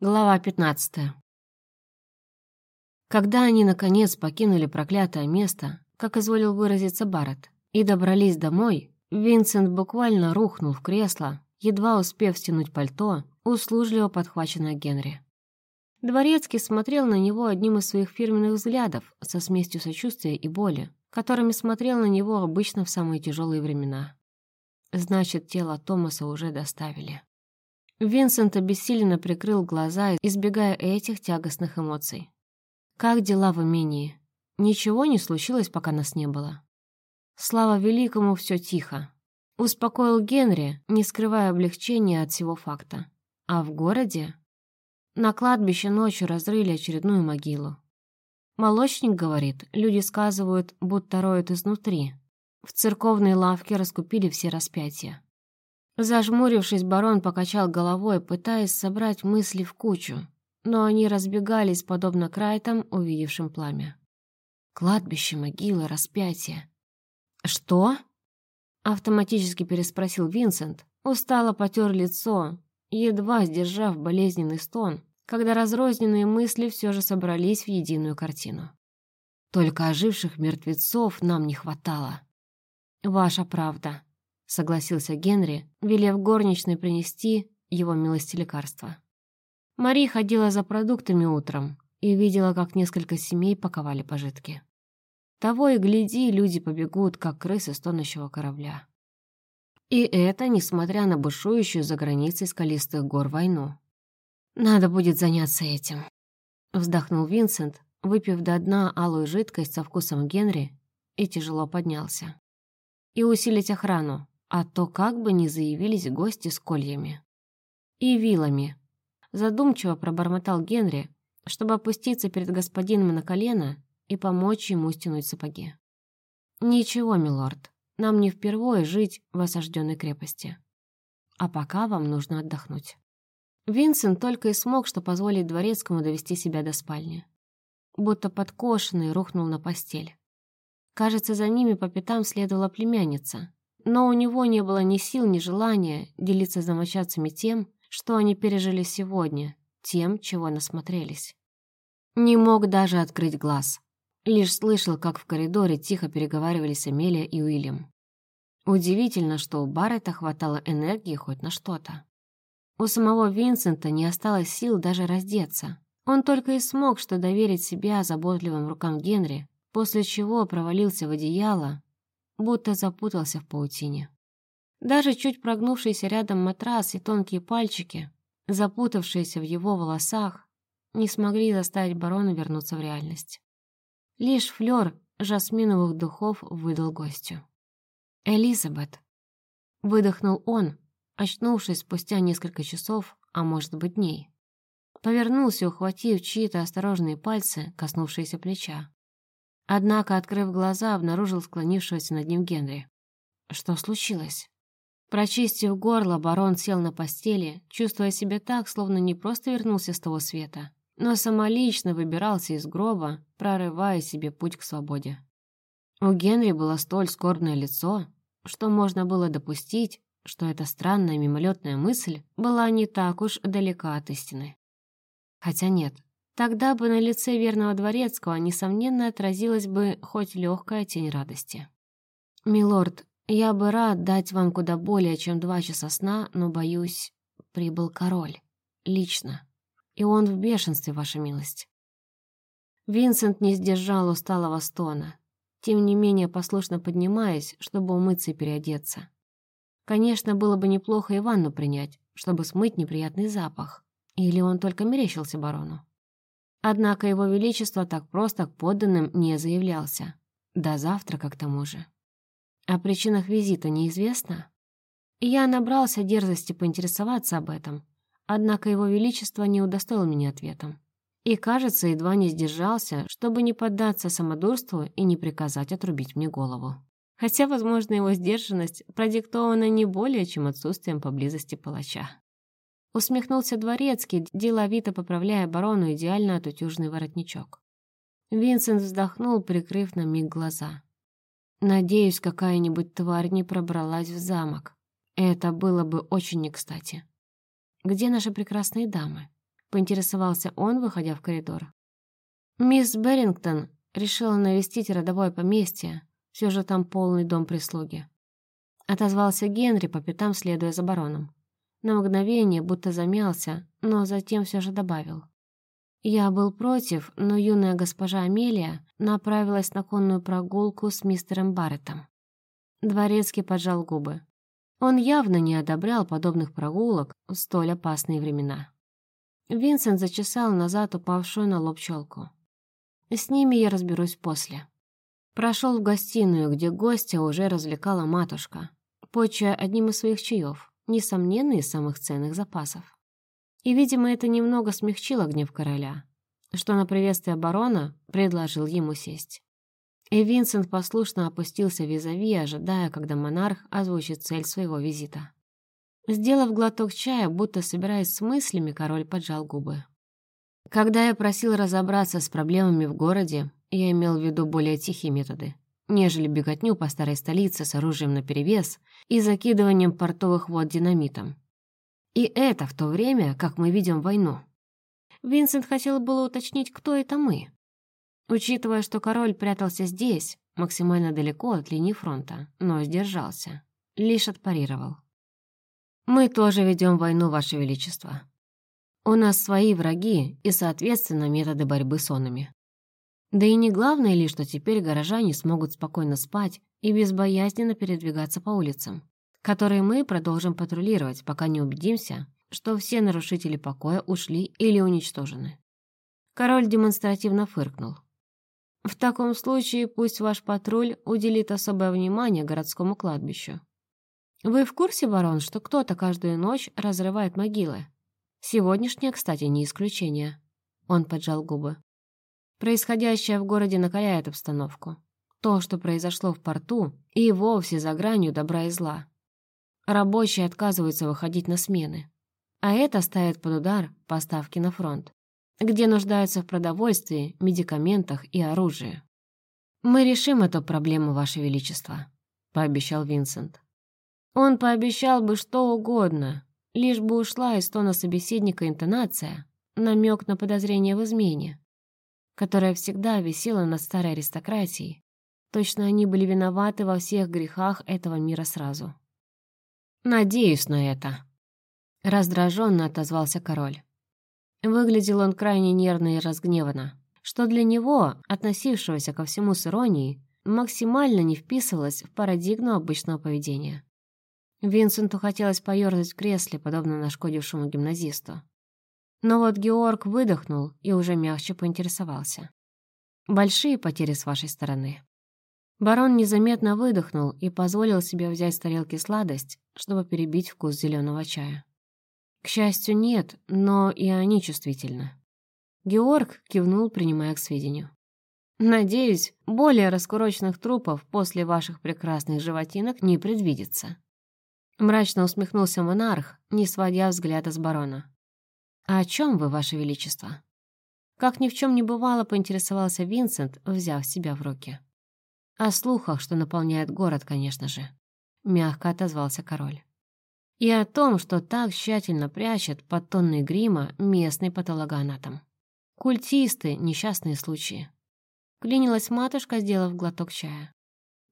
Глава 15. Когда они, наконец, покинули проклятое место, как изволил выразиться Барретт, и добрались домой, Винсент буквально рухнул в кресло, едва успев стянуть пальто, услужливо подхваченное Генри. Дворецкий смотрел на него одним из своих фирменных взглядов со смесью сочувствия и боли, которыми смотрел на него обычно в самые тяжелые времена. Значит, тело Томаса уже доставили. Винсент обессиленно прикрыл глаза, избегая этих тягостных эмоций. «Как дела в имении? Ничего не случилось, пока нас не было?» «Слава великому, все тихо», — успокоил Генри, не скрывая облегчения от всего факта. «А в городе?» На кладбище ночью разрыли очередную могилу. Молочник говорит, люди сказывают, будто роют изнутри, в церковной лавке раскупили все распятия. Зажмурившись, барон покачал головой, пытаясь собрать мысли в кучу, но они разбегались, подобно крайтам, увидевшим пламя. Кладбище, могила, распятие. «Что?» — автоматически переспросил Винсент, устало потер лицо, едва сдержав болезненный стон, когда разрозненные мысли все же собрались в единую картину. «Только оживших мертвецов нам не хватало». «Ваша правда», — согласился Генри, велев горничной принести его милости лекарства. Мари ходила за продуктами утром и видела, как несколько семей паковали пожитки. Того и гляди, люди побегут, как крысы с тонущего корабля. И это несмотря на бушующую за границей скалистых гор войну. «Надо будет заняться этим», — вздохнул Винсент, выпив до дна алую жидкость со вкусом Генри, и тяжело поднялся и усилить охрану, а то как бы не заявились гости с кольями. И вилами. Задумчиво пробормотал Генри, чтобы опуститься перед господином на колено и помочь ему стянуть сапоги. «Ничего, милорд, нам не впервые жить в осажденной крепости. А пока вам нужно отдохнуть». Винсент только и смог, что позволить дворецкому довести себя до спальни. Будто подкошенный рухнул на постель. Кажется, за ними по пятам следовала племянница. Но у него не было ни сил, ни желания делиться с домочадцами тем, что они пережили сегодня, тем, чего насмотрелись. Не мог даже открыть глаз. Лишь слышал, как в коридоре тихо переговаривались Амелия и Уильям. Удивительно, что у Баррета хватало энергии хоть на что-то. У самого Винсента не осталось сил даже раздеться. Он только и смог что доверить себя заботливым рукам Генри, после чего провалился в одеяло, будто запутался в паутине. Даже чуть прогнувшийся рядом матрас и тонкие пальчики, запутавшиеся в его волосах, не смогли заставить барона вернуться в реальность. Лишь флёр жасминовых духов выдал гостю. «Элизабет!» Выдохнул он, очнувшись спустя несколько часов, а может быть дней. Повернулся, ухватив чьи-то осторожные пальцы, коснувшиеся плеча. Однако, открыв глаза, обнаружил склонившегося над ним Генри. Что случилось? Прочистив горло, барон сел на постели, чувствуя себя так, словно не просто вернулся с того света, но самолично выбирался из гроба, прорывая себе путь к свободе. У Генри было столь скорбное лицо, что можно было допустить, что эта странная мимолетная мысль была не так уж далека от истины. Хотя нет, Тогда бы на лице верного дворецкого, несомненно, отразилась бы хоть легкая тень радости. «Милорд, я бы рад дать вам куда более, чем два часа сна, но, боюсь, прибыл король. Лично. И он в бешенстве, ваша милость». Винсент не сдержал усталого стона, тем не менее послушно поднимаясь, чтобы умыться и переодеться. Конечно, было бы неплохо и ванну принять, чтобы смыть неприятный запах. Или он только мерещился барону. Однако его величество так просто к подданным не заявлялся. До завтрака к тому же. О причинах визита неизвестно. я набрался дерзости поинтересоваться об этом, однако его величество не удостоил меня ответом. И, кажется, едва не сдержался, чтобы не поддаться самодурству и не приказать отрубить мне голову. Хотя, возможно, его сдержанность продиктована не более, чем отсутствием поблизости палача. Усмехнулся дворецкий, деловито поправляя барону идеально отутюжный воротничок. Винсент вздохнул, прикрыв на миг глаза. «Надеюсь, какая-нибудь тварь не пробралась в замок. Это было бы очень не кстати. Где наши прекрасные дамы? поинтересовался он, выходя в коридор. Мисс Берингтон решила навестить родовое поместье, все же там полный дом прислуги. Отозвался Генри, по пятам следуя за бароном. На мгновение будто замялся, но затем все же добавил. Я был против, но юная госпожа Амелия направилась на конную прогулку с мистером Барреттом. Дворецкий поджал губы. Он явно не одобрял подобных прогулок в столь опасные времена. Винсент зачесал назад упавшую на лоб челку. «С ними я разберусь после». Прошел в гостиную, где гостя уже развлекала матушка, почуя одним из своих чаев, несомненно, из самых ценных запасов. И, видимо, это немного смягчило гнев короля, что на приветствие барона предложил ему сесть. И Винсент послушно опустился визави, ожидая, когда монарх озвучит цель своего визита. Сделав глоток чая, будто собираясь с мыслями, король поджал губы. Когда я просил разобраться с проблемами в городе, я имел в виду более тихие методы, нежели беготню по старой столице с оружием наперевес и закидыванием портовых вод динамитом. И это в то время, как мы видим войну. Винсент хотел было уточнить, кто это мы. Учитывая, что король прятался здесь, максимально далеко от линии фронта, но сдержался. Лишь отпарировал. «Мы тоже ведем войну, Ваше Величество. У нас свои враги и, соответственно, методы борьбы с онами. Да и не главное ли, что теперь горожане смогут спокойно спать и безбоязненно передвигаться по улицам которые мы продолжим патрулировать, пока не убедимся, что все нарушители покоя ушли или уничтожены. Король демонстративно фыркнул. В таком случае пусть ваш патруль уделит особое внимание городскому кладбищу. Вы в курсе, барон, что кто-то каждую ночь разрывает могилы? Сегодняшняя, кстати, не исключение. Он поджал губы. Происходящее в городе накаляет обстановку. То, что произошло в порту, и вовсе за гранью добра и зла. Рабочие отказываются выходить на смены. А это ставит под удар поставки на фронт, где нуждаются в продовольствии, медикаментах и оружии. «Мы решим эту проблему, Ваше Величество», — пообещал Винсент. Он пообещал бы что угодно, лишь бы ушла из тона собеседника интонация, намек на подозрение в измене, которая всегда висела над старой аристократией. Точно они были виноваты во всех грехах этого мира сразу. «Надеюсь на это», — раздраженно отозвался король. Выглядел он крайне нервно и разгневанно, что для него, относившегося ко всему с иронией, максимально не вписывалось в парадигму обычного поведения. Винсенту хотелось поёрзать в кресле, подобно нашкодившему гимназисту. Но вот Георг выдохнул и уже мягче поинтересовался. «Большие потери с вашей стороны». Барон незаметно выдохнул и позволил себе взять с тарелки сладость, чтобы перебить вкус зеленого чая. К счастью, нет, но и они чувствительны. Георг кивнул, принимая к сведению. «Надеюсь, более раскуроченных трупов после ваших прекрасных животинок не предвидится». Мрачно усмехнулся монарх, не сводя взгляда с барона. «А о чем вы, ваше величество?» Как ни в чем не бывало, поинтересовался Винсент, взяв себя в руки. О слухах, что наполняет город, конечно же. Мягко отозвался король. И о том, что так тщательно прячет под тонной грима местный патологоанатом. Культисты, несчастные случаи. Клинилась матушка, сделав глоток чая.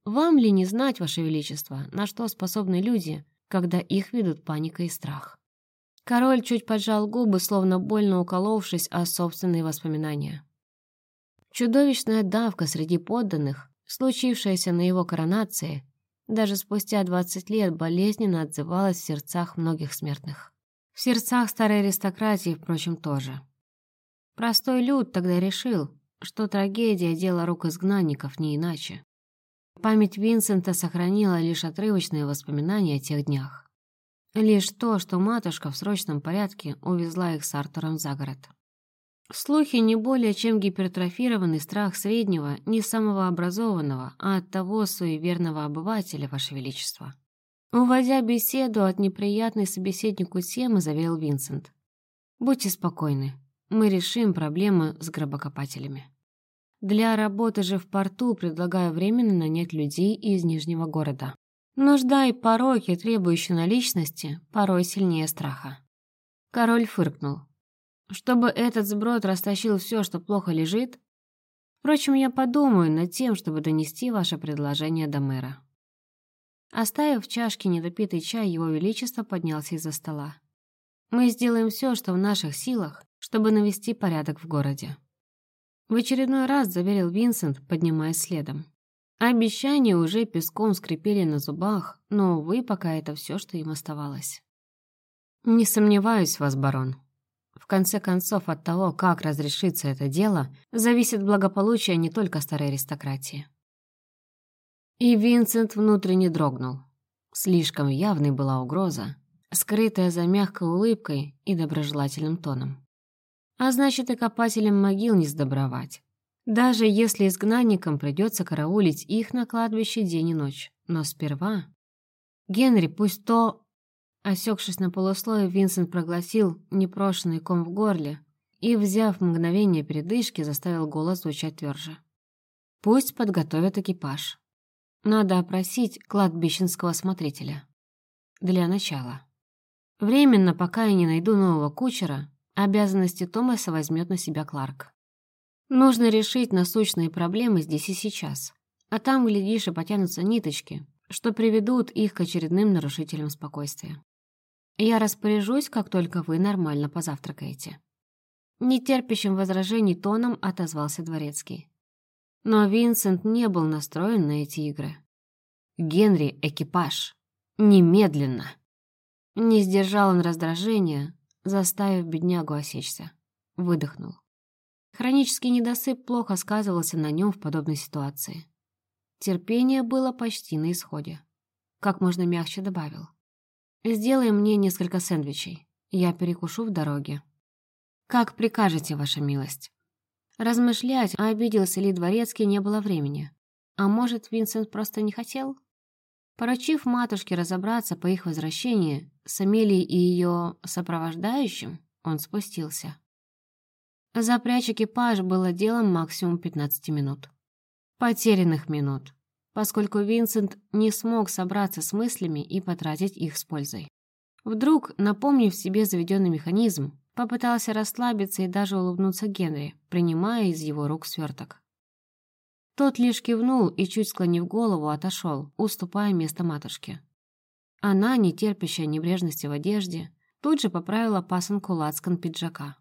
Вам ли не знать, Ваше Величество, на что способны люди, когда их ведут паника и страх? Король чуть поджал губы, словно больно уколовшись о собственные воспоминания. Чудовищная давка среди подданных Случившееся на его коронации даже спустя 20 лет болезненно отзывалось в сердцах многих смертных. В сердцах старой аристократии, впрочем, тоже. Простой люд тогда решил, что трагедия – дело рук изгнанников, не иначе. Память Винсента сохранила лишь отрывочные воспоминания о тех днях. Лишь то, что матушка в срочном порядке увезла их с Артуром за город. Слухи не более чем гипертрофированный страх среднего, не самого образованного, а от того суеверного обывателя, Ваше Величество. Уводя беседу от неприятной собеседнику темы, заверил Винсент. «Будьте спокойны, мы решим проблемы с гробокопателями. Для работы же в порту предлагаю временно нанять людей из Нижнего города. Нужда и пороки, требующие наличности, порой сильнее страха». Король фыркнул. Чтобы этот сброд растащил все, что плохо лежит? Впрочем, я подумаю над тем, чтобы донести ваше предложение до мэра». Оставив в чашке недопитый чай, его величество поднялся из-за стола. «Мы сделаем все, что в наших силах, чтобы навести порядок в городе». В очередной раз заверил Винсент, поднимаясь следом. Обещания уже песком скрипели на зубах, но, увы, пока это все, что им оставалось. «Не сомневаюсь в вас, барон. В конце концов, от того, как разрешится это дело, зависит благополучие не только старой аристократии». И Винсент внутренне дрогнул. Слишком явной была угроза, скрытая за мягкой улыбкой и доброжелательным тоном. А значит, и копателям могил не сдобровать. Даже если изгнанникам придется караулить их на кладбище день и ночь. Но сперва... Генри, пусть то... Осекшись на полуслое, Винсент проглотил непрошенный ком в горле и, взяв мгновение передышки, заставил голос звучать тверже. «Пусть подготовят экипаж. Надо опросить кладбищенского смотрителя. Для начала. Временно, пока я не найду нового кучера, обязанности Томаса возьмет на себя Кларк. Нужно решить насущные проблемы здесь и сейчас. А там, глядишь, и потянутся ниточки, что приведут их к очередным нарушителям спокойствия. Я распоряжусь, как только вы нормально позавтракаете. Нетерпящим возражений тоном отозвался Дворецкий. Но Винсент не был настроен на эти игры. «Генри, экипаж! Немедленно!» Не сдержал он раздражения, заставив беднягу осечься. Выдохнул. Хронический недосып плохо сказывался на нем в подобной ситуации. Терпение было почти на исходе. Как можно мягче добавил. «Сделай мне несколько сэндвичей. Я перекушу в дороге». «Как прикажете, ваша милость?» Размышлять, а обиделся ли дворецкий, не было времени. А может, Винсент просто не хотел? Поручив матушке разобраться по их возвращении с Амелией и ее сопровождающим, он спустился. Запрячь экипаж было делом максимум 15 минут. Потерянных минут, поскольку Винсент не смог собраться с мыслями и потратить их с пользой. Вдруг, напомнив себе заведенный механизм, Попытался расслабиться и даже улыбнуться Генри, принимая из его рук сверток. Тот лишь кивнул и, чуть склонив голову, отошел, уступая место матушке. Она, не терпящая небрежности в одежде, тут же поправила пасынку лацкан пиджака.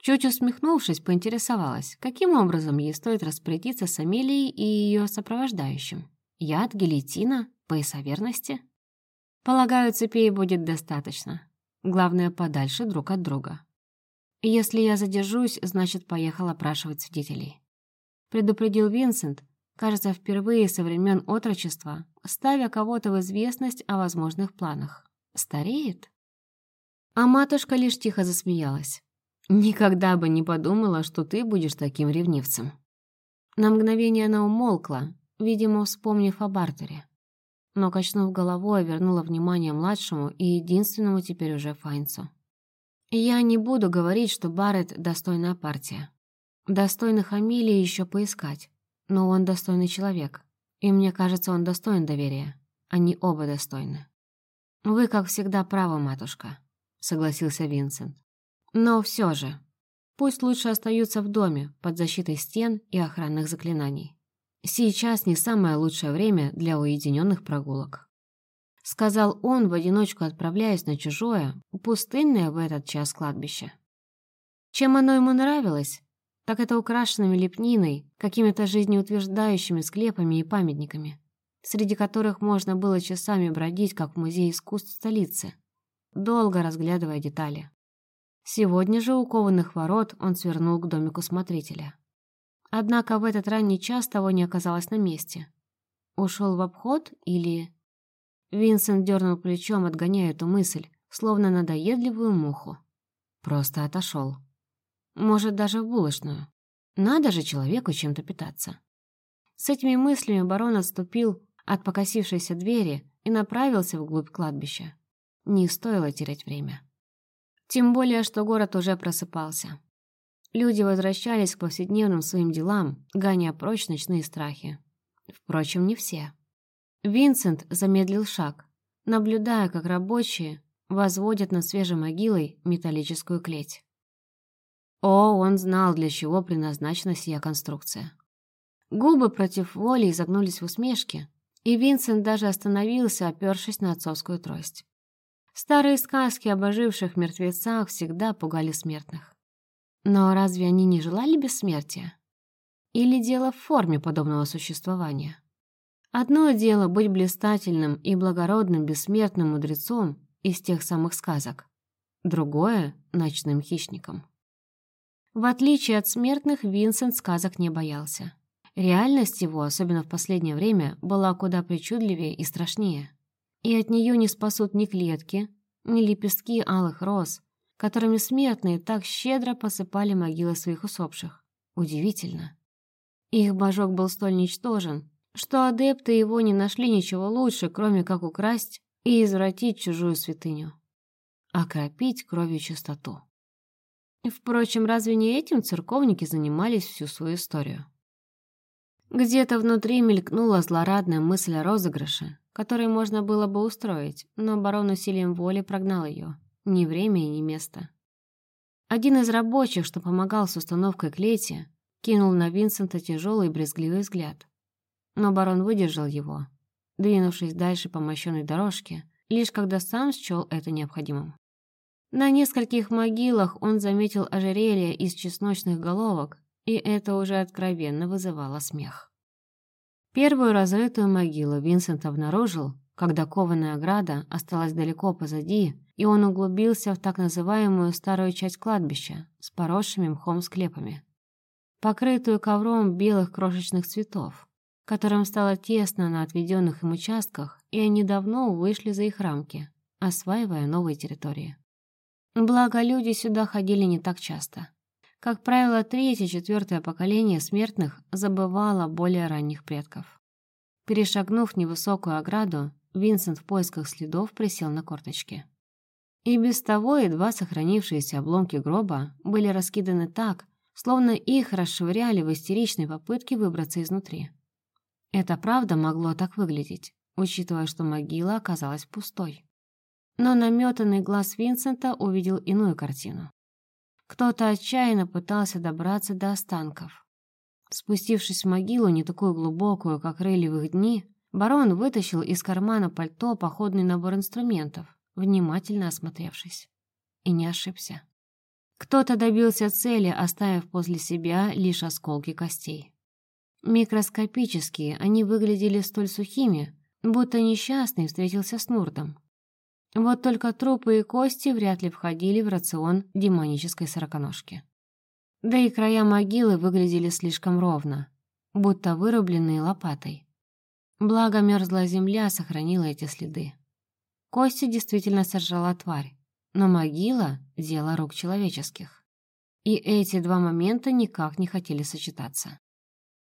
Чуть усмехнувшись, поинтересовалась, каким образом ей стоит распорядиться с Амелией и ее сопровождающим. Яд, гильотина, пояса верности? Полагаю, цепей будет достаточно. Главное, подальше друг от друга. Если я задержусь, значит, поехал опрашивать свидетелей. Предупредил Винсент, кажется, впервые со времен отрочества, ставя кого-то в известность о возможных планах. Стареет? А матушка лишь тихо засмеялась. «Никогда бы не подумала, что ты будешь таким ревнивцем». На мгновение она умолкла, видимо, вспомнив о бартере но, качнув головой, вернула внимание младшему и единственному теперь уже Файнцу. «Я не буду говорить, что Барретт — достойная партия. Достойных Амелии еще поискать, но он достойный человек, и мне кажется, он достоин доверия. Они оба достойны». «Вы, как всегда, правы, матушка», — согласился Винсент. «Но все же, пусть лучше остаются в доме, под защитой стен и охранных заклинаний. Сейчас не самое лучшее время для уединенных прогулок. Сказал он, в одиночку отправляясь на чужое, пустынное в этот час кладбище. Чем оно ему нравилось, так это украшенными лепниной, какими-то жизнеутверждающими склепами и памятниками, среди которых можно было часами бродить, как в музее искусств столицы, долго разглядывая детали. Сегодня же у кованых ворот он свернул к домику смотрителя. Однако в этот ранний час того не оказалось на месте. Ушел в обход или... Винсент дернул плечом, отгоняя эту мысль, словно надоедливую муху. Просто отошел. Может, даже в булочную. Надо же человеку чем-то питаться. С этими мыслями барон отступил от покосившейся двери и направился вглубь кладбища. Не стоило терять время. Тем более, что город уже просыпался. Люди возвращались к повседневным своим делам, гоня прочь ночные страхи. Впрочем, не все. Винсент замедлил шаг, наблюдая, как рабочие возводят над свежей могилой металлическую клеть. О, он знал, для чего предназначена сия конструкция. Губы против воли изогнулись в усмешке, и Винсент даже остановился, опершись на отцовскую трость. Старые сказки об оживших мертвецах всегда пугали смертных. Но разве они не желали бессмертия? Или дело в форме подобного существования? Одно дело быть блистательным и благородным бессмертным мудрецом из тех самых сказок, другое — ночным хищником. В отличие от смертных, Винсент сказок не боялся. Реальность его, особенно в последнее время, была куда причудливее и страшнее. И от нее не спасут ни клетки, ни лепестки алых роз, которыми смертные так щедро посыпали могилы своих усопших. Удивительно. Их божок был столь ничтожен, что адепты его не нашли ничего лучше, кроме как украсть и извратить чужую святыню. Окропить кровью чистоту. Впрочем, разве не этим церковники занимались всю свою историю? Где-то внутри мелькнула злорадная мысль о розыгрыше, который можно было бы устроить, но барон усилием воли прогнал ее. Ни время ни место. Один из рабочих, что помогал с установкой клети, кинул на Винсента тяжелый брезгливый взгляд. Но барон выдержал его, двинувшись дальше по мощенной дорожке, лишь когда сам счел это необходимым. На нескольких могилах он заметил ожерелье из чесночных головок, и это уже откровенно вызывало смех. Первую разрытую могилу Винсент обнаружил, когда кованая ограда осталась далеко позади, и он углубился в так называемую старую часть кладбища с поросшими мхом склепами покрытую ковром белых крошечных цветов, которым стало тесно на отведенных им участках, и они давно вышли за их рамки, осваивая новые территории. Благо, люди сюда ходили не так часто. Как правило, третье-четвертое поколение смертных забывало более ранних предков. Перешагнув невысокую ограду, Винсент в поисках следов присел на корточки. И без того едва сохранившиеся обломки гроба были раскиданы так, словно их расшвыряли в истеричной попытке выбраться изнутри. Это правда могло так выглядеть, учитывая, что могила оказалась пустой. Но наметанный глаз Винсента увидел иную картину. Кто-то отчаянно пытался добраться до останков. Спустившись в могилу, не такую глубокую, как их дни, барон вытащил из кармана пальто походный набор инструментов, внимательно осмотревшись. И не ошибся. Кто-то добился цели, оставив после себя лишь осколки костей. Микроскопические они выглядели столь сухими, будто несчастный встретился с Нурдом. Вот только трупы и кости вряд ли входили в рацион демонической сороконожки. Да и края могилы выглядели слишком ровно, будто вырубленные лопатой. Благо мерзлая земля сохранила эти следы. Кости действительно сожрала тварь, но могила — дело рук человеческих. И эти два момента никак не хотели сочетаться.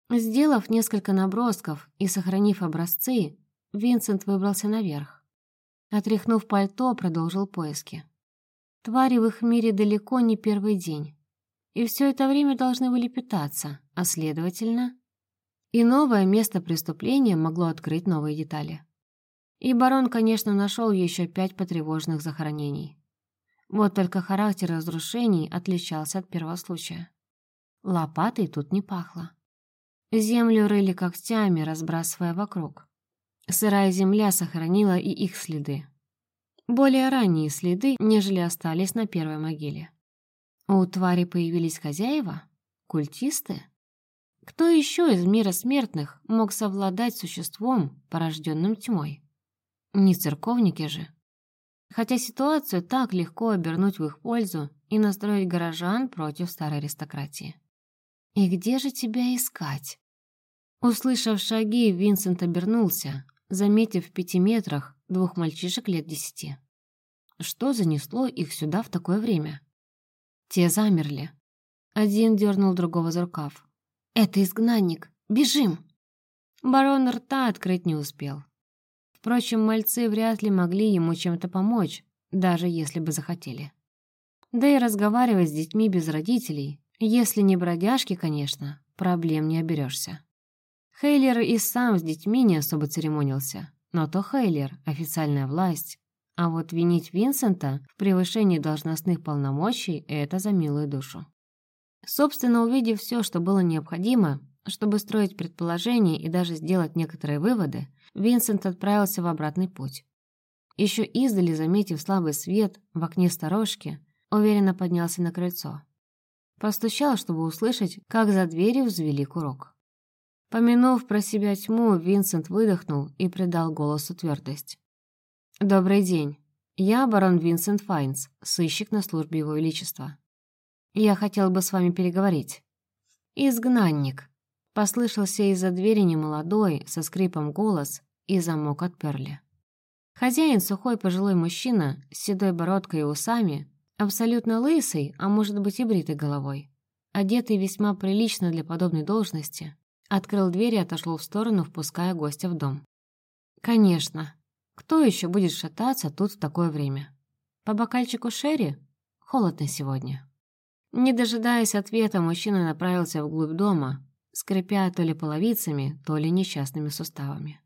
Сделав несколько набросков и сохранив образцы, Винсент выбрался наверх. Отряхнув пальто, продолжил поиски. Твари в их мире далеко не первый день. И все это время должны были питаться, а следовательно... И новое место преступления могло открыть новые детали. И барон, конечно, нашел еще пять потревоженных захоронений. Вот только характер разрушений отличался от первого случая. Лопатой тут не пахло. Землю рыли когтями, разбрасывая вокруг. Сырая земля сохранила и их следы. Более ранние следы, нежели остались на первой могиле. У твари появились хозяева? Культисты? Кто еще из мира смертных мог совладать существом, порожденным тьмой? Не церковники же. Хотя ситуацию так легко обернуть в их пользу и настроить горожан против старой аристократии. «И где же тебя искать?» Услышав шаги, Винсент обернулся, заметив в пяти метрах двух мальчишек лет десяти. Что занесло их сюда в такое время? Те замерли. Один дернул другого за рукав. «Это изгнанник! Бежим!» Барон рта открыть не успел. Впрочем, мальцы вряд ли могли ему чем-то помочь, даже если бы захотели. Да и разговаривать с детьми без родителей, если не бродяжки, конечно, проблем не оберешься. Хейлер и сам с детьми не особо церемонился, но то Хейлер — официальная власть, а вот винить Винсента в превышении должностных полномочий — это за милую душу. Собственно, увидев все, что было необходимо, чтобы строить предположения и даже сделать некоторые выводы, Винсент отправился в обратный путь. Еще издали, заметив слабый свет в окне сторожки, уверенно поднялся на крыльцо. Постучал, чтобы услышать, как за дверью взвели курок. Помянув про себя тьму, Винсент выдохнул и придал голосу твердость. «Добрый день. Я барон Винсент Файнс, сыщик на службе Его Величества. Я хотел бы с вами переговорить». «Изгнанник», — послышался из-за двери немолодой, со скрипом голос, и замок отперли. Хозяин, сухой пожилой мужчина, с седой бородкой и усами, Абсолютно лысый, а может быть и бритой головой. Одетый весьма прилично для подобной должности, открыл дверь и отошел в сторону, впуская гостя в дом. Конечно. Кто еще будет шататься тут в такое время? По бокальчику Шерри? Холодно сегодня. Не дожидаясь ответа, мужчина направился вглубь дома, скрипя то ли половицами, то ли несчастными суставами.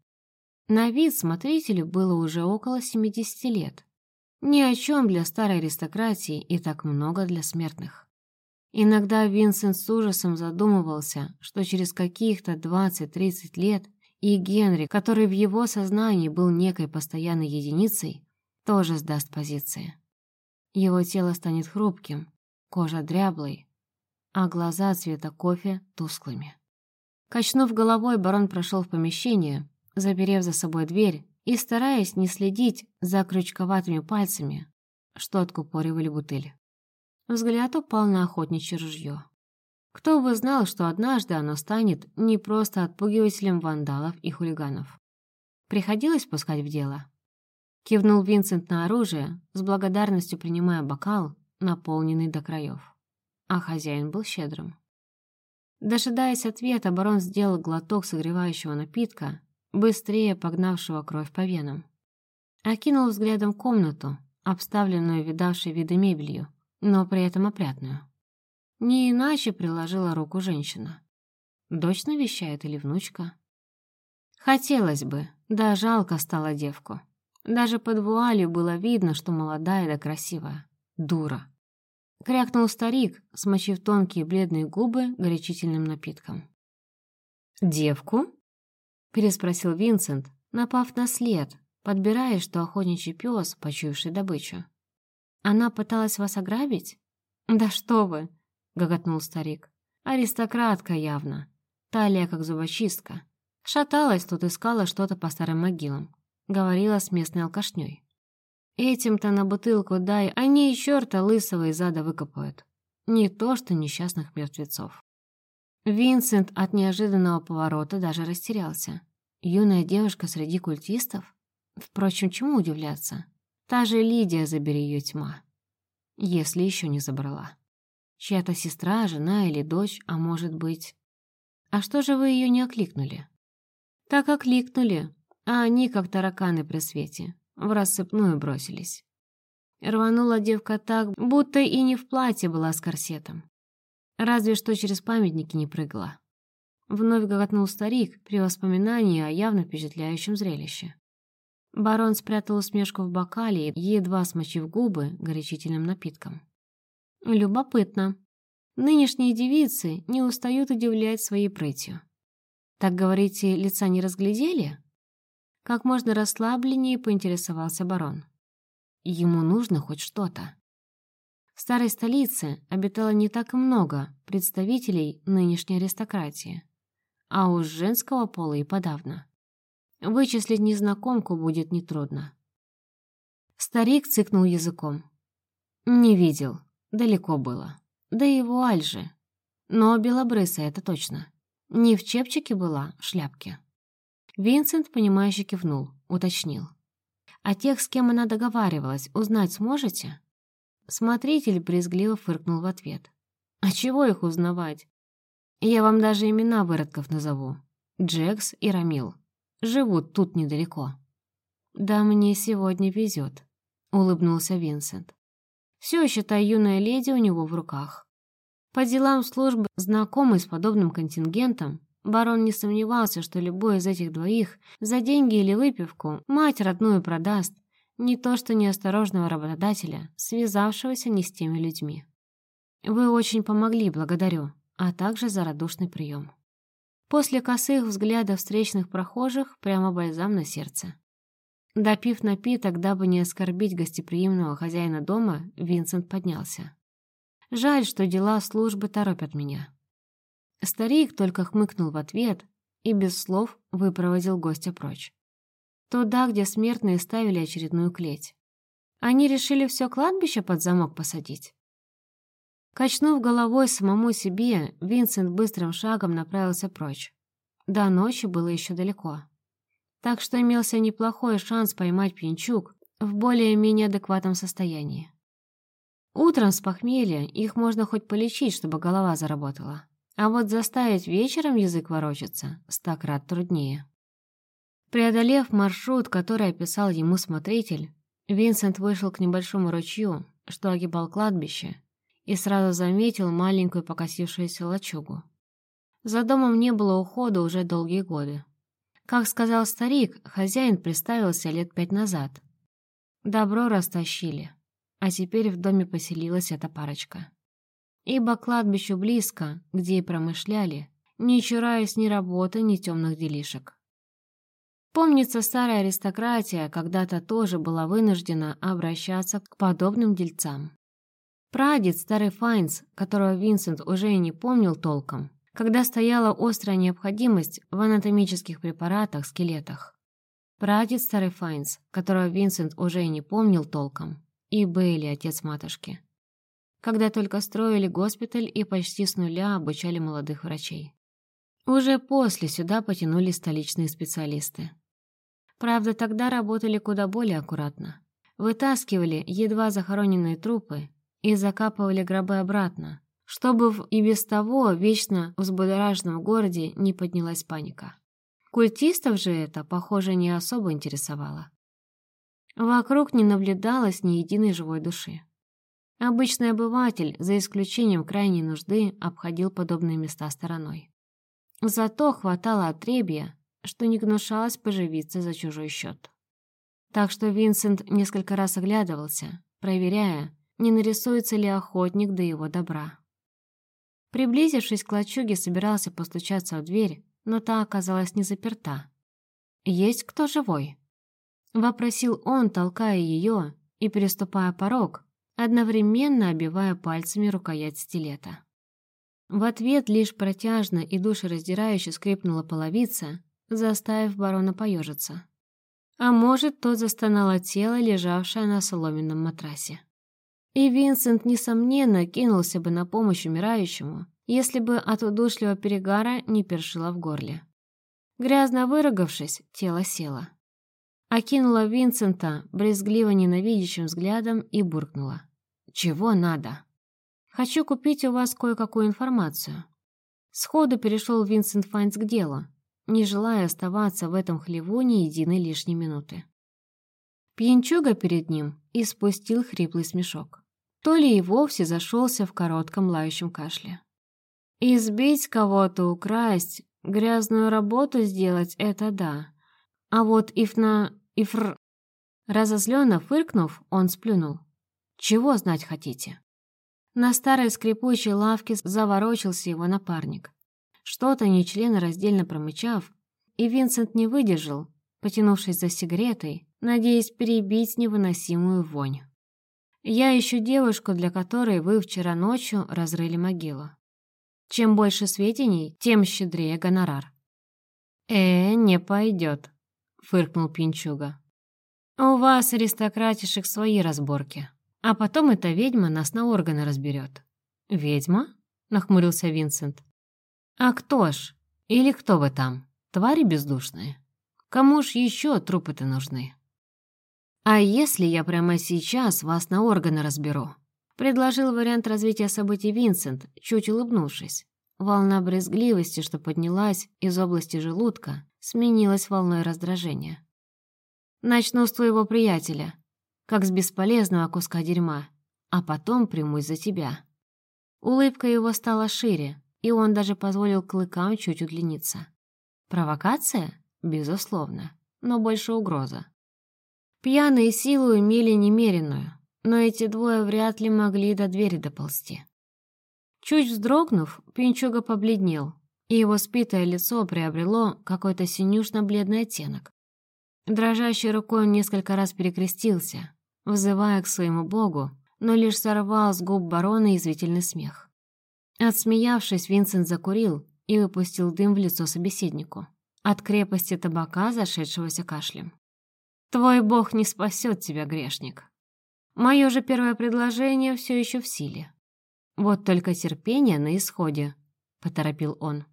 На вид смотрителю было уже около 70 лет, ни о чем для старой аристократии и так много для смертных. Иногда Винсент с ужасом задумывался, что через каких-то 20-30 лет и Генри, который в его сознании был некой постоянной единицей, тоже сдаст позиции. Его тело станет хрупким, кожа дряблой, а глаза цвета кофе тусклыми. Качнув головой, барон прошел в помещение, заперев за собой дверь и стараясь не следить за крючковатыми пальцами, что откупоривали бутыли. Взгляд упал на охотничье ружье. Кто бы знал, что однажды оно станет не просто отпугивателем вандалов и хулиганов. Приходилось пускать в дело. Кивнул Винсент на оружие, с благодарностью принимая бокал, наполненный до краев. А хозяин был щедрым. Дожидаясь ответа, барон сделал глоток согревающего напитка быстрее погнавшего кровь по венам. Окинул взглядом комнату, обставленную видавшей виды мебелью, но при этом опрятную. Не иначе приложила руку женщина. Дочь навещает или внучка? Хотелось бы, да жалко стало девку. Даже под вуалью было видно, что молодая да красивая. Дура. Крякнул старик, смочив тонкие бледные губы горячительным напитком. «Девку?» переспросил Винсент, напав на след, подбирая, что охотничий пес, почуявший добычу. «Она пыталась вас ограбить?» «Да что вы!» — гоготнул старик. «Аристократка явно. Талия как зубочистка. Шаталась тут, искала что-то по старым могилам. Говорила с местной алкашней. Этим-то на бутылку дай, они и черта лысого из ада выкопают. Не то что несчастных мертвецов. Винсент от неожиданного поворота даже растерялся. Юная девушка среди культистов? Впрочем, чему удивляться? Та же Лидия, забери ее тьма. Если еще не забрала. Чья-то сестра, жена или дочь, а может быть... А что же вы ее не окликнули? Так окликнули, а они, как тараканы при свете, в рассыпную бросились. Рванула девка так, будто и не в платье была с корсетом. Разве что через памятники не прыгала. Вновь гоготнул старик при воспоминании о явно впечатляющем зрелище. Барон спрятал усмешку в бокале, едва смочив губы горячительным напитком. Любопытно. Нынешние девицы не устают удивлять своей прытью. Так, говорите, лица не разглядели? Как можно расслабленнее поинтересовался барон. Ему нужно хоть что-то. В старой столице обитало не так много представителей нынешней аристократии, а уж женского пола и подавно. Вычислить незнакомку будет нетрудно. Старик цыкнул языком. Не видел, далеко было. Да и вуаль же. Но белобрысая это точно. Не в чепчике была, в шляпке. Винсент, понимающе кивнул, уточнил. «А тех, с кем она договаривалась, узнать сможете?» Смотритель брезгливо фыркнул в ответ. «А чего их узнавать? Я вам даже имена выродков назову. Джекс и Рамил. Живут тут недалеко». «Да мне сегодня везет», — улыбнулся Винсент. «Все, считай, юная леди у него в руках». По делам службы, знакомый с подобным контингентом, барон не сомневался, что любой из этих двоих за деньги или выпивку мать родную продаст, не то что неосторожного работодателя, связавшегося не с теми людьми. Вы очень помогли, благодарю, а также за радушный прием. После косых взглядов встречных прохожих прямо бальзам на сердце. Допив напиток, дабы не оскорбить гостеприимного хозяина дома, Винсент поднялся. Жаль, что дела службы торопят меня. Старик только хмыкнул в ответ и без слов выпроводил гостя прочь. Туда, где смертные ставили очередную клеть. Они решили все кладбище под замок посадить. Качнув головой самому себе, Винсент быстрым шагом направился прочь. До ночи было еще далеко. Так что имелся неплохой шанс поймать пьянчук в более-менее адекватном состоянии. Утром с похмелья их можно хоть полечить, чтобы голова заработала. А вот заставить вечером язык ворочаться ста крат труднее. Преодолев маршрут, который описал ему смотритель, Винсент вышел к небольшому ручью, что огибал кладбище, и сразу заметил маленькую покосившуюся лачугу. За домом не было ухода уже долгие годы. Как сказал старик, хозяин приставился лет пять назад. Добро растащили, а теперь в доме поселилась эта парочка. Ибо кладбищу близко, где и промышляли, не чураясь ни работы, ни темных делишек. Помнится, старая аристократия когда-то тоже была вынуждена обращаться к подобным дельцам. Прадед, старый Файнс, которого Винсент уже и не помнил толком, когда стояла острая необходимость в анатомических препаратах, скелетах. Прадед, старый Файнс, которого Винсент уже и не помнил толком, и Бейли, отец матушки. Когда только строили госпиталь и почти с нуля обучали молодых врачей. Уже после сюда потянули столичные специалисты. Правда, тогда работали куда более аккуратно. Вытаскивали едва захороненные трупы и закапывали гробы обратно, чтобы в и без того вечно взбудораженном городе не поднялась паника. Культистов же это, похоже, не особо интересовало. Вокруг не наблюдалось ни единой живой души. Обычный обыватель, за исключением крайней нужды, обходил подобные места стороной. Зато хватало отребья, что не гнушалось поживиться за чужой счет. Так что Винсент несколько раз оглядывался, проверяя, не нарисуется ли охотник до его добра. Приблизившись к лачуге, собирался постучаться в дверь, но та оказалась не заперта. «Есть кто живой?» — вопросил он, толкая ее и переступая порог, одновременно обивая пальцами рукоять стилета. В ответ лишь протяжно и душераздирающе скрипнула половица, заставив барона поежиться. А может, тот застонало тело, лежавшее на соломенном матрасе. И Винсент, несомненно, кинулся бы на помощь умирающему, если бы от удушливого перегара не першило в горле. Грязно выругавшись, тело село. Окинула Винсента брезгливо ненавидящим взглядом и буркнула. «Чего надо?» «Хочу купить у вас кое-какую информацию». Сходу перешел Винсент Файнс к делу, не желая оставаться в этом хлеву ни единой лишней минуты. Пьянчуга перед ним испустил хриплый смешок то ли и вовсе зашелся в коротком лающем кашле. Избить кого-то, украсть, грязную работу сделать — это да. А вот ифна... ифр... Разозленно фыркнув, он сплюнул. «Чего знать хотите?» На старой скрипучей лавке заворочился его напарник. Что-то нечленораздельно промычав, и Винсент не выдержал, потянувшись за сигаретой, надеясь перебить невыносимую вонь. Я ищу девушку, для которой вы вчера ночью разрыли могилу. Чем больше сведений, тем щедрее гонорар». «Э, не пойдет», — фыркнул Пинчуга. «У вас, аристократишек, свои разборки. А потом эта ведьма нас на органы разберет». «Ведьма?» — нахмурился Винсент. «А кто ж? Или кто вы там? Твари бездушные? Кому ж еще трупы-то нужны?» «А если я прямо сейчас вас на органы разберу?» Предложил вариант развития событий Винсент, чуть улыбнувшись. Волна брезгливости, что поднялась из области желудка, сменилась волной раздражения. «Начну с твоего приятеля, как с бесполезного куска дерьма, а потом примусь за тебя». Улыбка его стала шире, и он даже позволил клыкам чуть удлиниться. Провокация? Безусловно, но больше угроза. Пьяные силу имели немеренную, но эти двое вряд ли могли до двери доползти. Чуть вздрогнув, Пинчуга побледнел, и его спитое лицо приобрело какой-то синюшно-бледный оттенок. Дрожащей рукой он несколько раз перекрестился, взывая к своему богу, но лишь сорвал с губ барона извительный смех. Отсмеявшись, Винсент закурил и выпустил дым в лицо собеседнику. От крепости табака, зашедшегося кашлем. «Твой бог не спасет тебя, грешник. Мое же первое предложение все еще в силе. Вот только терпение на исходе», — поторопил он.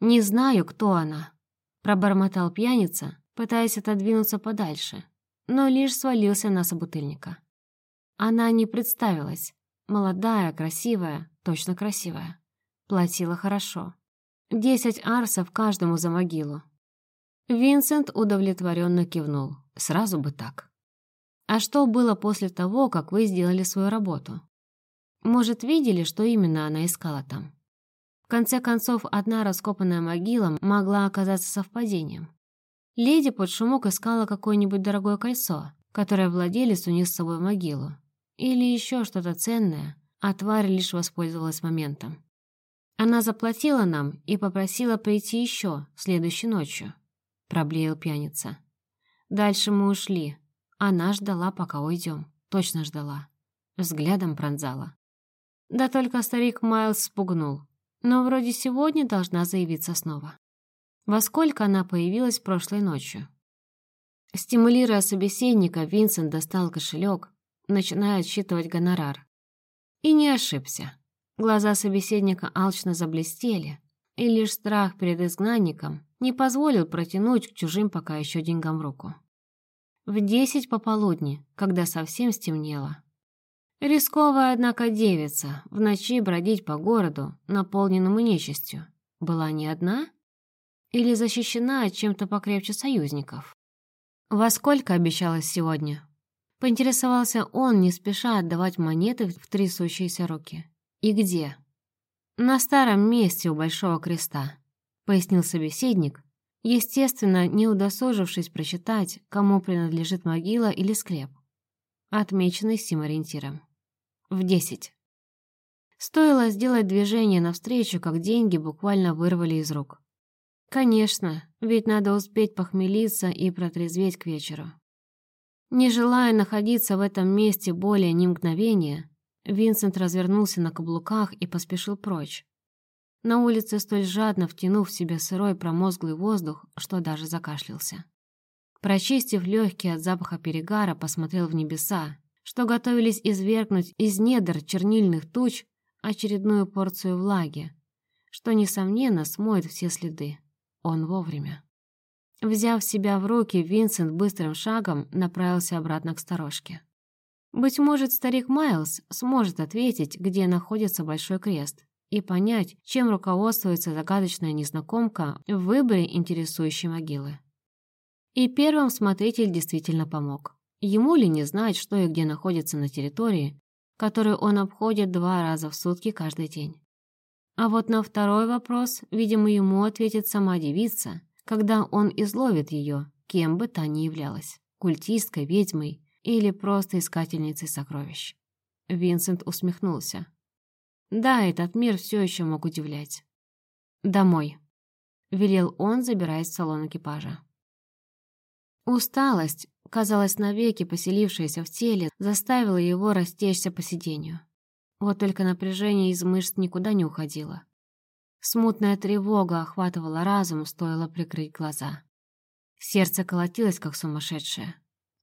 «Не знаю, кто она», — пробормотал пьяница, пытаясь отодвинуться подальше, но лишь свалился на собутыльника. Она не представилась. Молодая, красивая, точно красивая. Платила хорошо. Десять арсов каждому за могилу. Винсент удовлетворенно кивнул. Сразу бы так. А что было после того, как вы сделали свою работу? Может, видели, что именно она искала там? В конце концов, одна раскопанная могила могла оказаться совпадением. Леди под шумок искала какое-нибудь дорогое кольцо, которое владелец унес с собой в могилу. Или еще что-то ценное, а тварь лишь воспользовалась моментом. Она заплатила нам и попросила прийти еще, следующей ночью. Проблеял пьяница. Дальше мы ушли. Она ждала, пока уйдем. Точно ждала. Взглядом пронзала. Да только старик Майлз спугнул. Но вроде сегодня должна заявиться снова. Во сколько она появилась прошлой ночью? Стимулируя собеседника, Винсент достал кошелек, начиная отсчитывать гонорар. И не ошибся. Глаза собеседника алчно заблестели, и лишь страх перед изгнанником не позволил протянуть к чужим пока еще деньгам руку. В десять пополудни, когда совсем стемнело. Рисковая, однако, девица в ночи бродить по городу, наполненному нечистью, была не одна — или защищена чем-то покрепче союзников? Во сколько обещалось сегодня? Поинтересовался он, не спеша отдавать монеты в трясущиеся руки. И где? На старом месте у Большого Креста, пояснил собеседник, естественно, не удосужившись прочитать, кому принадлежит могила или склеп, отмеченный сим ориентиром. В десять. Стоило сделать движение навстречу, как деньги буквально вырвали из рук. Конечно, ведь надо успеть похмелиться и протрезветь к вечеру. Не желая находиться в этом месте более ни мгновения, Винсент развернулся на каблуках и поспешил прочь. На улице столь жадно втянув в себя сырой промозглый воздух, что даже закашлялся. Прочистив легкие от запаха перегара, посмотрел в небеса, что готовились извергнуть из недр чернильных туч очередную порцию влаги, что, несомненно, смоет все следы. Он вовремя. Взяв себя в руки, Винсент быстрым шагом направился обратно к сторожке. Быть может, старик Майлз сможет ответить, где находится Большой Крест, и понять, чем руководствуется загадочная незнакомка в выборе интересующей могилы. И первым смотритель действительно помог. Ему ли не знать, что и где находится на территории, которую он обходит два раза в сутки каждый день? А вот на второй вопрос, видимо, ему ответит сама девица, когда он изловит ее, кем бы та ни являлась, культисткой, ведьмой или просто искательницей сокровищ. Винсент усмехнулся. Да, этот мир все еще мог удивлять. «Домой», — велел он, забираясь в салон экипажа. Усталость, казалось, навеки поселившаяся в теле, заставила его растечься по сиденью. Вот только напряжение из мышц никуда не уходило. Смутная тревога охватывала разум, стоило прикрыть глаза. Сердце колотилось, как сумасшедшее,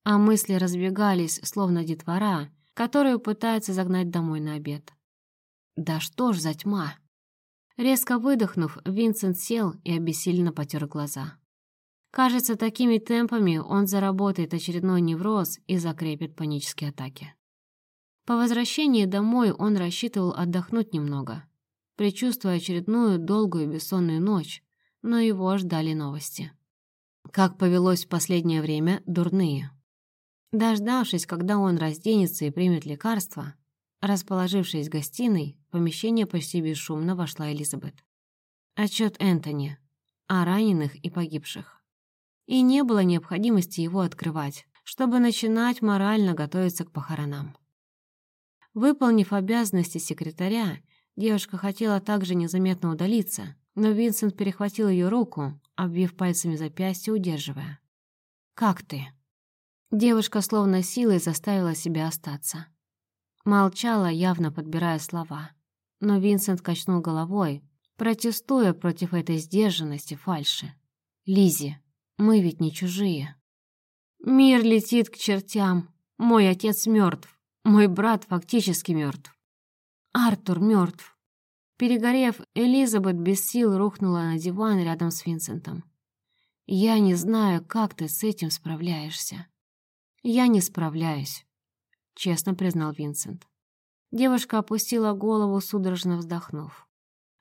а мысли разбегались, словно детвора, которую пытается загнать домой на обед. «Да что ж за тьма!» Резко выдохнув, Винсент сел и обессиленно потер глаза. Кажется, такими темпами он заработает очередной невроз и закрепит панические атаки. По возвращении домой он рассчитывал отдохнуть немного, предчувствуя очередную долгую бессонную ночь, но его ждали новости. Как повелось в последнее время, дурные. Дождавшись, когда он разденется и примет лекарство, расположившись в гостиной, в помещение почти бесшумно вошла Элизабет. Отчет Энтони о раненых и погибших. И не было необходимости его открывать, чтобы начинать морально готовиться к похоронам. Выполнив обязанности секретаря, Девушка хотела также незаметно удалиться, но Винсент перехватил ее руку, обвив пальцами запястье, удерживая. «Как ты?» Девушка словно силой заставила себя остаться. Молчала, явно подбирая слова. Но Винсент качнул головой, протестуя против этой сдержанности фальши. Лизи, мы ведь не чужие. Мир летит к чертям. Мой отец мертв. Мой брат фактически мертв. Артур мертв. Перегорев, Элизабет без сил рухнула на диван рядом с Винсентом. «Я не знаю, как ты с этим справляешься». «Я не справляюсь», — честно признал Винсент. Девушка опустила голову, судорожно вздохнув.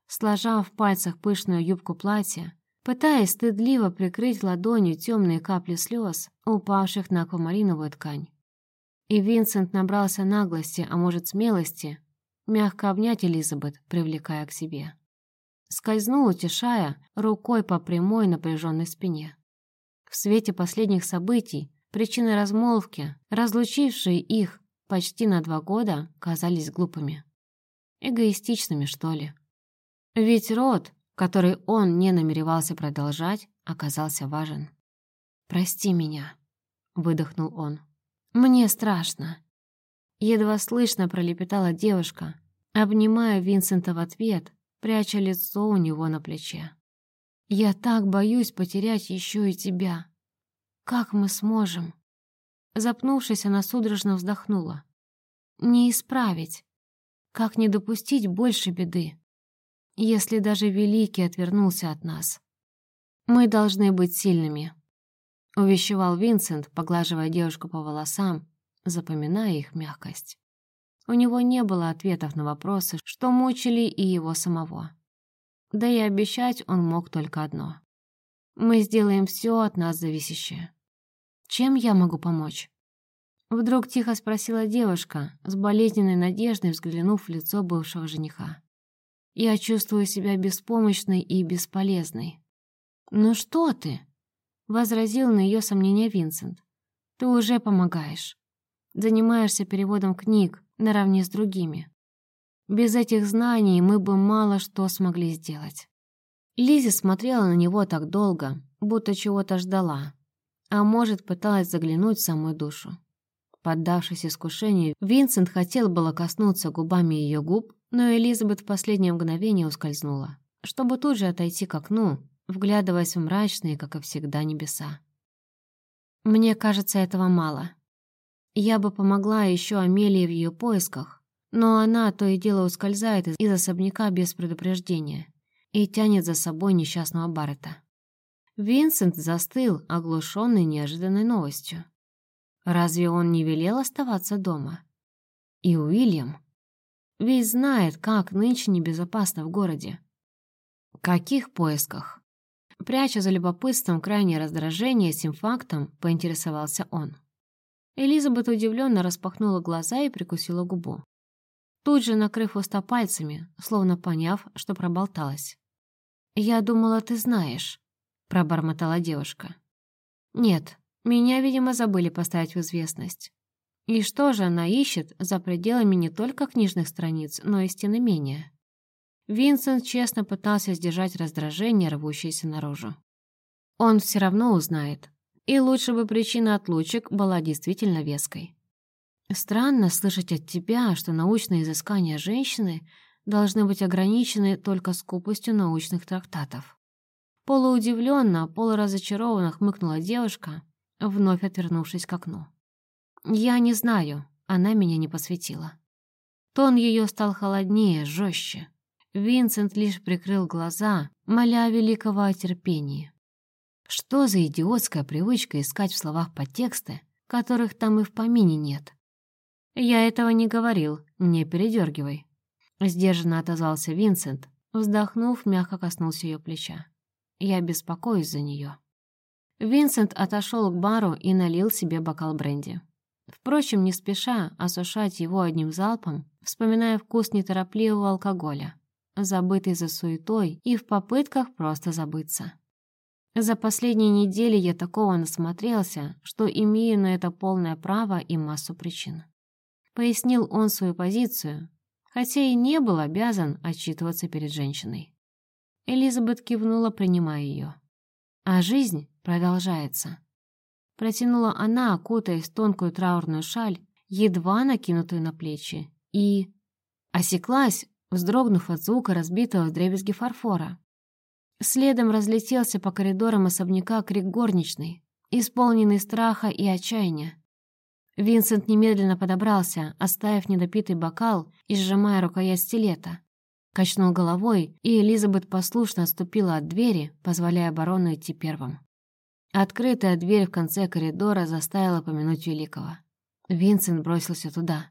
Сложа в пальцах пышную юбку платья, пытаясь стыдливо прикрыть ладонью темные капли слез, упавших на аквамариновую ткань. И Винсент набрался наглости, а может смелости, мягко обнять Элизабет, привлекая к себе. Скользнул, утешая, рукой по прямой напряженной спине. В свете последних событий, причины размолвки, разлучившие их почти на два года, казались глупыми. Эгоистичными, что ли. Ведь род, который он не намеревался продолжать, оказался важен. «Прости меня», — выдохнул он. «Мне страшно». Едва слышно пролепетала девушка, обнимая Винсента в ответ, пряча лицо у него на плече. «Я так боюсь потерять еще и тебя. Как мы сможем?» Запнувшись, она судорожно вздохнула. «Не исправить. Как не допустить больше беды?» если даже Великий отвернулся от нас. Мы должны быть сильными», — увещевал Винсент, поглаживая девушку по волосам, запоминая их мягкость. У него не было ответов на вопросы, что мучили и его самого. Да и обещать он мог только одно. «Мы сделаем все от нас зависящее. Чем я могу помочь?» Вдруг тихо спросила девушка, с болезненной надеждой взглянув в лицо бывшего жениха. Я чувствую себя беспомощной и бесполезной. «Ну что ты?» — возразил на ее сомнения Винсент. «Ты уже помогаешь. Занимаешься переводом книг наравне с другими. Без этих знаний мы бы мало что смогли сделать». Лизи смотрела на него так долго, будто чего-то ждала, а может, пыталась заглянуть в самую душу. Поддавшись искушению, Винсент хотел было коснуться губами ее губ, но Элизабет в последнее мгновение ускользнула, чтобы тут же отойти к окну, вглядываясь в мрачные, как и всегда, небеса. «Мне кажется, этого мало. Я бы помогла еще Амелии в ее поисках, но она то и дело ускользает из, из особняка без предупреждения и тянет за собой несчастного Баррета». Винсент застыл, оглушенный неожиданной новостью. Разве он не велел оставаться дома? И Уильям? Ведь знает, как нынче небезопасно в городе. Каких поисках? Пряча за любопытством крайнее раздражение этим фактом, поинтересовался он. Элизабет удивленно распахнула глаза и прикусила губу. Тут же накрыв уста пальцами, словно поняв, что проболталась. «Я думала, ты знаешь», — пробормотала девушка. «Нет, меня, видимо, забыли поставить в известность. И что же она ищет за пределами не только книжных страниц, но и стеномения? Винсент честно пытался сдержать раздражение, рвущееся наружу. Он все равно узнает. И лучше бы причина отлучек была действительно веской. Странно слышать от тебя, что научные изыскания женщины должны быть ограничены только скупостью научных трактатов. Полуудивленно, полуразочарованно хмыкнула девушка, вновь отвернувшись к окну. «Я не знаю, она меня не посвятила». Тон ее стал холоднее, жестче. Винсент лишь прикрыл глаза, моля великого о терпении. Что за идиотская привычка искать в словах подтексты, которых там и в помине нет? «Я этого не говорил, не передергивай», — сдержанно отозвался Винсент, вздохнув, мягко коснулся ее плеча. «Я беспокоюсь за нее». Винсент отошел к бару и налил себе бокал бренди. Впрочем, не спеша осушать его одним залпом, вспоминая вкус неторопливого алкоголя, забытый за суетой и в попытках просто забыться. За последние недели я такого насмотрелся, что имею на это полное право и массу причин. Пояснил он свою позицию, хотя и не был обязан отчитываться перед женщиной. Элизабет кивнула, принимая ее. А жизнь продолжается. Протянула она, окутаясь тонкую траурную шаль, едва накинутую на плечи, и... Осеклась, вздрогнув от звука разбитого вдребезги фарфора. Следом разлетелся по коридорам особняка крик горничной, исполненный страха и отчаяния. Винсент немедленно подобрался, оставив недопитый бокал и сжимая рукоять стилета. Качнул головой, и Элизабет послушно отступила от двери, позволяя барону идти первым. Открытая дверь в конце коридора заставила помянуть Великого. Винсент бросился туда.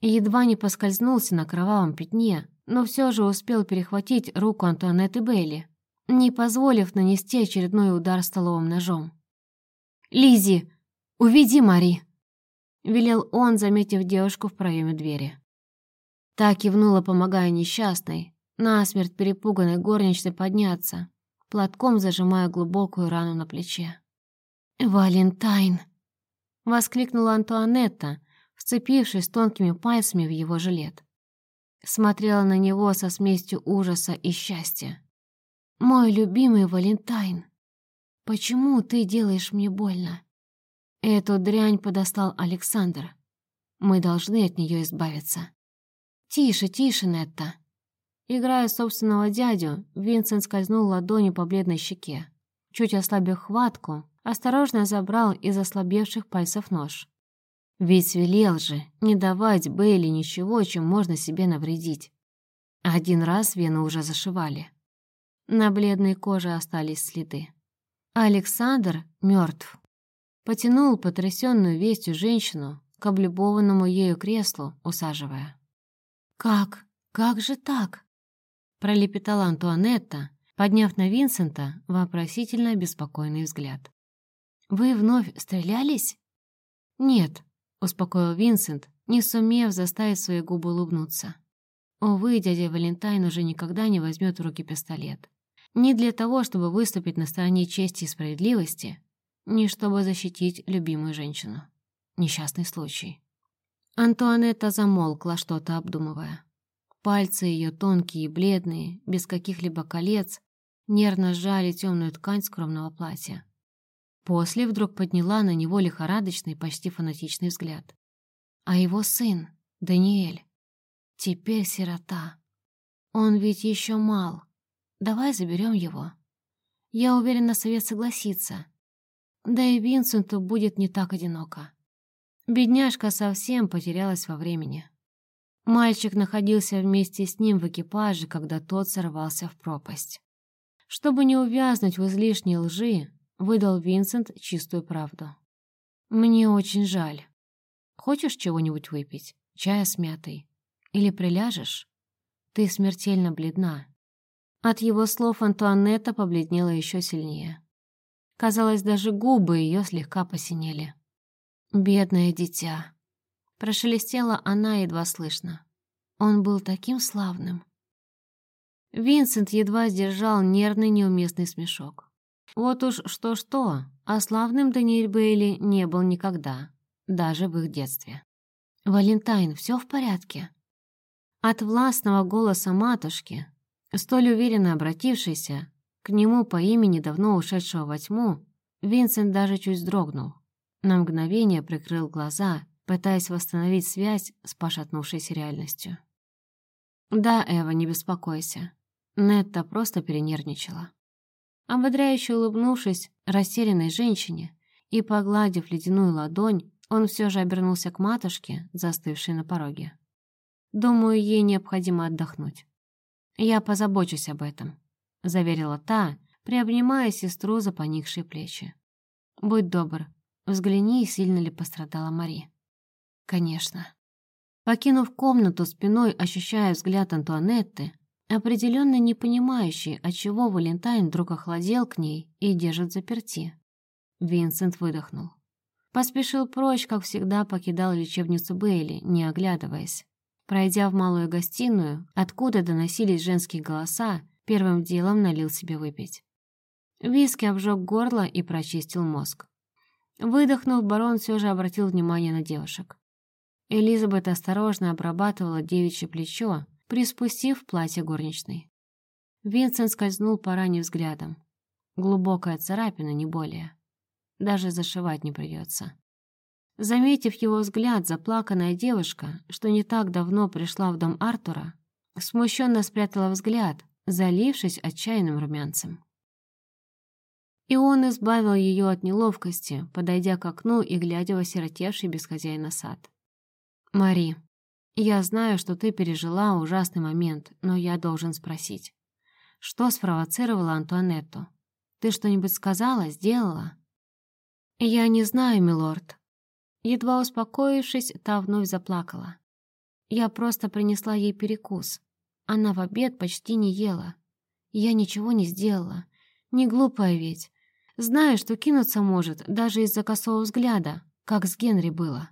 Едва не поскользнулся на кровавом пятне, но все же успел перехватить руку Антуанетты Бейли, не позволив нанести очередной удар столовым ножом. Лизи, уведи Мари!» — велел он, заметив девушку в проеме двери. Та кивнула, помогая несчастной, насмерть перепуганной горничной подняться, платком зажимая глубокую рану на плече. «Валентайн!» — воскликнула Антуанетта, вцепившись тонкими пальцами в его жилет. Смотрела на него со смесью ужаса и счастья. «Мой любимый Валентайн, почему ты делаешь мне больно?» Эту дрянь подослал Александр. Мы должны от нее избавиться. «Тише, тише, Нетта!» Играя собственного дядю, Винсент скользнул ладонью по бледной щеке. Чуть ослабив хватку, осторожно забрал из ослабевших пальцев нож. Ведь велел же не давать Бейли ничего, чем можно себе навредить. Один раз вену уже зашивали. На бледной коже остались следы. Александр мертв. Потянул потрясенную вестью женщину к облюбованному ею креслу, усаживая. «Как? Как же так?» пролепетала Антуанетта, подняв на Винсента вопросительно обеспокоенный взгляд. «Вы вновь стрелялись?» «Нет», — успокоил Винсент, не сумев заставить свои губы улыбнуться. Увы, дядя Валентайн уже никогда не возьмет в руки пистолет. Не для того, чтобы выступить на стороне чести и справедливости, не чтобы защитить любимую женщину. Несчастный случай. Антуанетта замолкла, что-то обдумывая. Пальцы ее тонкие и бледные, без каких-либо колец, нервно сжали темную ткань скромного платья. После вдруг подняла на него лихорадочный, почти фанатичный взгляд. А его сын, Даниэль, теперь сирота. Он ведь еще мал, Давай заберем его. Я уверена, совет согласится. Да и Винсенту будет не так одиноко. Бедняжка совсем потерялась во времени. Мальчик находился вместе с ним в экипаже, когда тот сорвался в пропасть. Чтобы не увязнуть в излишней лжи, выдал Винсент чистую правду. «Мне очень жаль. Хочешь чего-нибудь выпить? Чая с мятой? Или приляжешь? Ты смертельно бледна. От его слов Антуанетта побледнела еще сильнее. Казалось, даже губы ее слегка посинели. «Бедное дитя!» Прошелестела она едва слышно. Он был таким славным. Винсент едва сдержал нервный неуместный смешок. Вот уж что-что, а славным Даниэль Бейли не был никогда, даже в их детстве. «Валентайн, все в порядке?» От властного голоса матушки Столь уверенно обратившийся к нему по имени давно ушедшего во тьму, Винсент даже чуть вздрогнул. На мгновение прикрыл глаза, пытаясь восстановить связь с пошатнувшейся реальностью. «Да, Эва, не беспокойся. Нетта просто перенервничала». Ободряюще улыбнувшись растерянной женщине и погладив ледяную ладонь, он все же обернулся к матушке, застывшей на пороге. «Думаю, ей необходимо отдохнуть». «Я позабочусь об этом», — заверила та, приобнимая сестру за поникшие плечи. «Будь добр, взгляни, сильно ли пострадала Мари». «Конечно». Покинув комнату спиной, ощущая взгляд Антуанетты, определенно не понимающий, отчего Валентайн вдруг охладел к ней и держит заперти. Винсент выдохнул. Поспешил прочь, как всегда покидал лечебницу Бейли, не оглядываясь. Пройдя в малую гостиную, откуда доносились женские голоса, первым делом налил себе выпить. Виски обжег горло и прочистил мозг. Выдохнув, барон все же обратил внимание на девушек. Элизабет осторожно обрабатывала девичье плечо, приспустив платье горничной. Винсент скользнул по ране взглядом. Глубокая царапина, не более. Даже зашивать не придется. Заметив его взгляд, заплаканная девушка, что не так давно пришла в дом Артура, смущенно спрятала взгляд, залившись отчаянным румянцем. И он избавил ее от неловкости, подойдя к окну и глядя в осиротевший без хозяина сад. «Мари, я знаю, что ты пережила ужасный момент, но я должен спросить. Что спровоцировало Антуанетту? Ты что-нибудь сказала, сделала?» «Я не знаю, милорд». Едва успокоившись, та вновь заплакала. Я просто принесла ей перекус. Она в обед почти не ела. Я ничего не сделала. Не глупая ведь. Знаю, что кинуться может, даже из-за косого взгляда, как с Генри было.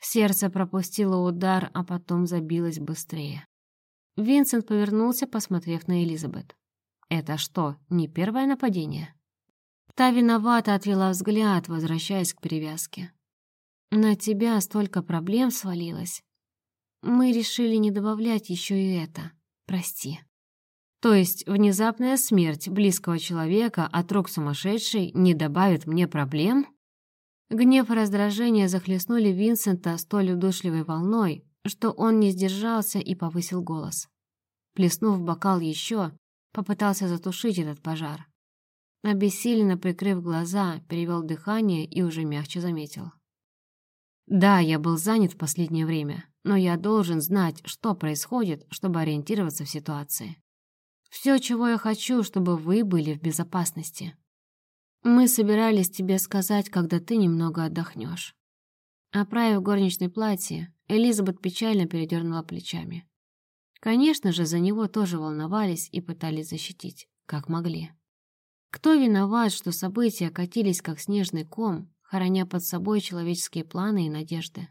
Сердце пропустило удар, а потом забилось быстрее. Винсент повернулся, посмотрев на Элизабет. «Это что, не первое нападение?» Та виновата отвела взгляд, возвращаясь к перевязке. «На тебя столько проблем свалилось. Мы решили не добавлять еще и это. Прости». То есть внезапная смерть близкого человека от рук сумасшедшей не добавит мне проблем? Гнев и раздражение захлестнули Винсента столь удушливой волной, что он не сдержался и повысил голос. Плеснув бокал еще, попытался затушить этот пожар. Обессиленно прикрыв глаза, перевел дыхание и уже мягче заметил. «Да, я был занят в последнее время, но я должен знать, что происходит, чтобы ориентироваться в ситуации. Все, чего я хочу, чтобы вы были в безопасности. Мы собирались тебе сказать, когда ты немного отдохнешь». Оправив горничное платье, Элизабет печально передернула плечами. Конечно же, за него тоже волновались и пытались защитить, как могли. Кто виноват, что события катились как снежный ком, хороня под собой человеческие планы и надежды?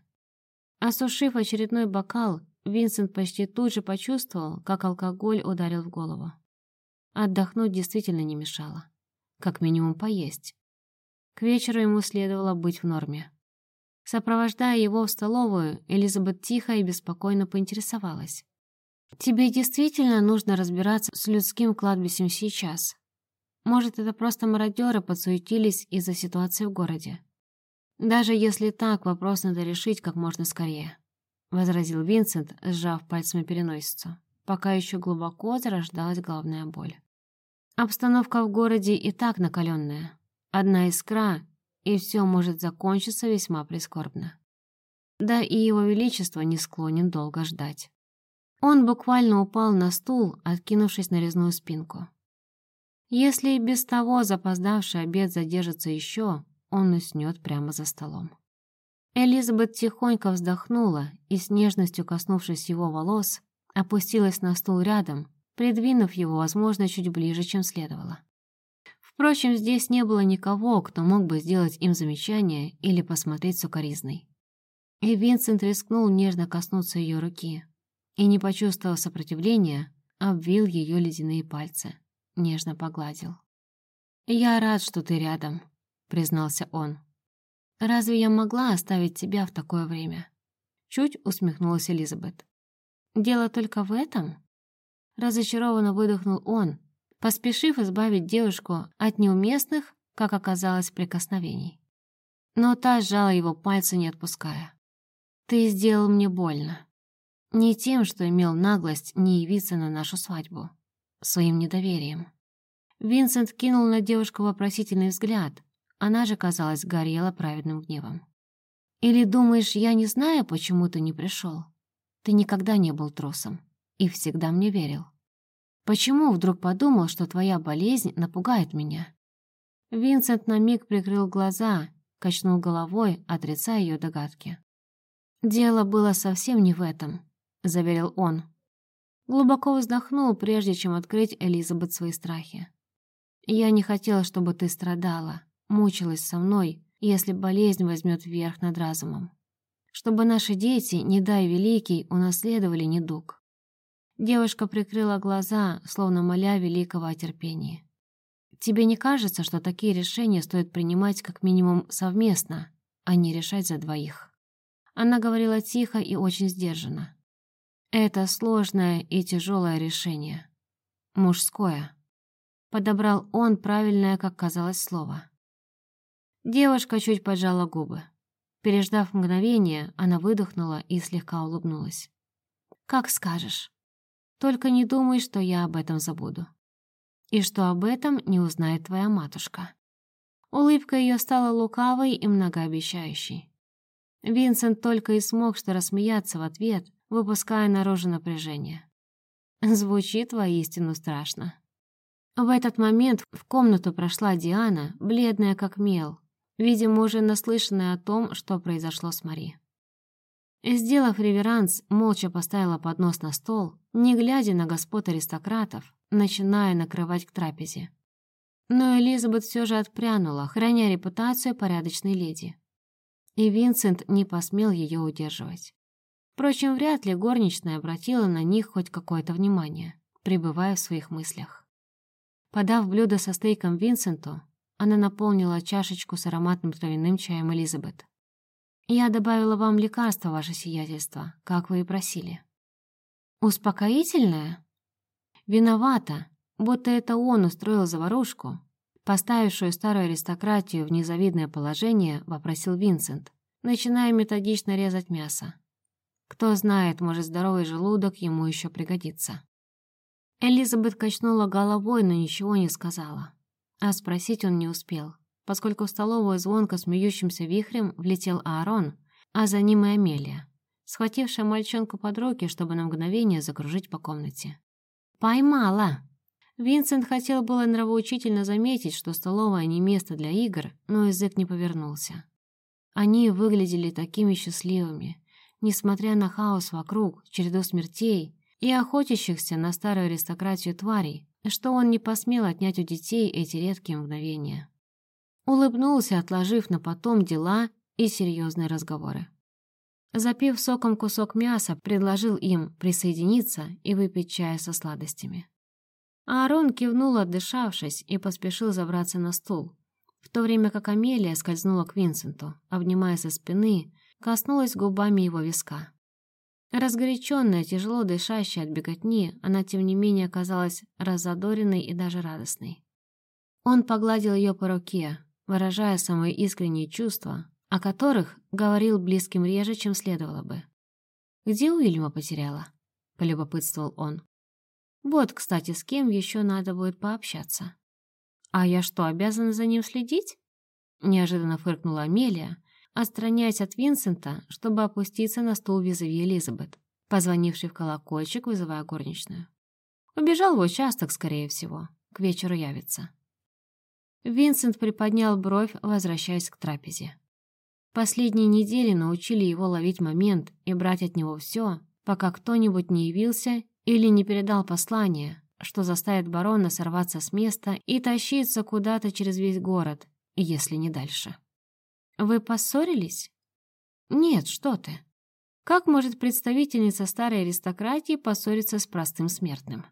Осушив очередной бокал, Винсент почти тут же почувствовал, как алкоголь ударил в голову. Отдохнуть действительно не мешало. Как минимум поесть. К вечеру ему следовало быть в норме. Сопровождая его в столовую, Элизабет тихо и беспокойно поинтересовалась. «Тебе действительно нужно разбираться с людским кладбищем сейчас? Может, это просто мародеры подсуетились из-за ситуации в городе? Даже если так, вопрос надо решить как можно скорее», — возразил Винсент, сжав пальцами переносицу, пока еще глубоко зарождалась головная боль. Обстановка в городе и так накаленная. Одна искра, и все может закончиться весьма прискорбно. Да и его величество не склонен долго ждать. Он буквально упал на стул, откинувшись на резную спинку. Если и без того запоздавший обед задержится еще, он уснет прямо за столом. Элизабет тихонько вздохнула и, с нежностью коснувшись его волос, опустилась на стул рядом, придвинув его, возможно, чуть ближе, чем следовало. Впрочем, здесь не было никого, кто мог бы сделать им замечание или посмотреть сукоризной. И Винсент рискнул нежно коснуться ее руки. И, не почувствовав сопротивления, обвил ее ледяные пальцы, нежно погладил. «Я рад, что ты рядом», — признался он. «Разве я могла оставить тебя в такое время?» Чуть усмехнулась Элизабет. «Дело только в этом?» Разочарованно выдохнул он, поспешив избавить девушку от неуместных, как оказалось, прикосновений. Но та сжала его пальцы, не отпуская. «Ты сделал мне больно. Не тем, что имел наглость не явиться на нашу свадьбу. Своим недоверием». Винсент кинул на девушку вопросительный взгляд. Она же, казалось, горела праведным гневом. «Или думаешь, я не знаю, почему ты не пришел? Ты никогда не был трусом и всегда мне верил. Почему вдруг подумал, что твоя болезнь напугает меня?» Винсент на миг прикрыл глаза, качнул головой, отрицая ее догадки. «Дело было совсем не в этом», — заверил он. Глубоко вздохнул, прежде чем открыть Элизабет свои страхи. «Я не хотела, чтобы ты страдала, мучилась со мной, если болезнь возьмет верх над разумом. Чтобы наши дети, не дай великий, унаследовали недуг. Девушка прикрыла глаза, словно моля великого о терпении. «Тебе не кажется, что такие решения стоит принимать как минимум совместно, а не решать за двоих?» Она говорила тихо и очень сдержанно. «Это сложное и тяжелое решение. Мужское». Подобрал он правильное, как казалось, слово. Девушка чуть поджала губы. Переждав мгновение, она выдохнула и слегка улыбнулась. «Как скажешь. Только не думай, что я об этом забуду. И что об этом не узнает твоя матушка». Улыбка ее стала лукавой и многообещающей. Винсент только и смог что рассмеяться в ответ, выпуская наружу напряжение. Звучит воистину страшно. В этот момент в комнату прошла Диана, бледная как мел, видимо, уже наслышанная о том, что произошло с Мари. Сделав реверанс, молча поставила поднос на стол, не глядя на господ аристократов, начиная накрывать к трапезе. Но Элизабет все же отпрянула, храня репутацию порядочной леди. И Винсент не посмел ее удерживать. Впрочем, вряд ли горничная обратила на них хоть какое-то внимание, пребывая в своих мыслях. Подав блюдо со стейком Винсенту, она наполнила чашечку с ароматным травяным чаем Элизабет. «Я добавила вам лекарство, ваше сиятельство, как вы и просили». «Успокоительное?» «Виновата, будто это он устроил заварушку, поставившую старую аристократию в незавидное положение, вопросил Винсент, начиная методично резать мясо. Кто знает, может, здоровый желудок ему еще пригодится. Элизабет качнула головой, но ничего не сказала. А спросить он не успел, поскольку в столовую звонко смеющимся вихрем влетел Аарон, а за ним и Амелия, схватившая мальчонку под руки, чтобы на мгновение закружить по комнате. «Поймала!» Винсент хотел было нравоучительно заметить, что столовая не место для игр, но язык не повернулся. Они выглядели такими счастливыми, несмотря на хаос вокруг, череду смертей и охотящихся на старую аристократию тварей, что он не посмел отнять у детей эти редкие мгновения. Улыбнулся, отложив на потом дела и серьезные разговоры. Запив соком кусок мяса, предложил им присоединиться и выпить чая со сладостями. Аарон кивнул, отдышавшись, и поспешил забраться на стул, в то время как Амелия скользнула к Винсенту, обнимая со спины, коснулась губами его виска. Разгоряченная, тяжело дышащая от беготни, она, тем не менее, оказалась разодоренной и даже радостной. Он погладил ее по руке, выражая самые искренние чувства, о которых говорил близким реже, чем следовало бы. «Где Уильяма потеряла?» — полюбопытствовал он. «Вот, кстати, с кем еще надо будет пообщаться». «А я что, обязана за ним следить?» Неожиданно фыркнула Амелия, отстраняясь от Винсента, чтобы опуститься на стул визави Элизабет, позвонивший в колокольчик, вызывая горничную. Убежал в участок, скорее всего. К вечеру явится. Винсент приподнял бровь, возвращаясь к трапезе. Последние недели научили его ловить момент и брать от него все, пока кто-нибудь не явился или не передал послание, что заставит барона сорваться с места и тащиться куда-то через весь город, если не дальше. «Вы поссорились?» «Нет, что ты. Как может представительница старой аристократии поссориться с простым смертным?»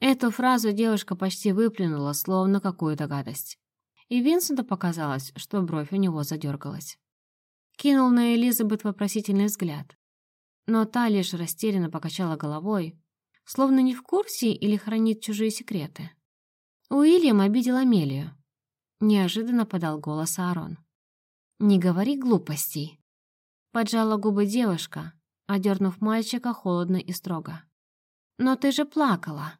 Эту фразу девушка почти выплюнула, словно какую-то гадость. И Винсенту показалось, что бровь у него задергалась. Кинул на Элизабет вопросительный взгляд. Но та лишь растерянно покачала головой, словно не в курсе или хранит чужие секреты. Уильям обидел Амелию. Неожиданно подал голос Аарон. «Не говори глупостей!» Поджала губы девушка, одернув мальчика холодно и строго. «Но ты же плакала!»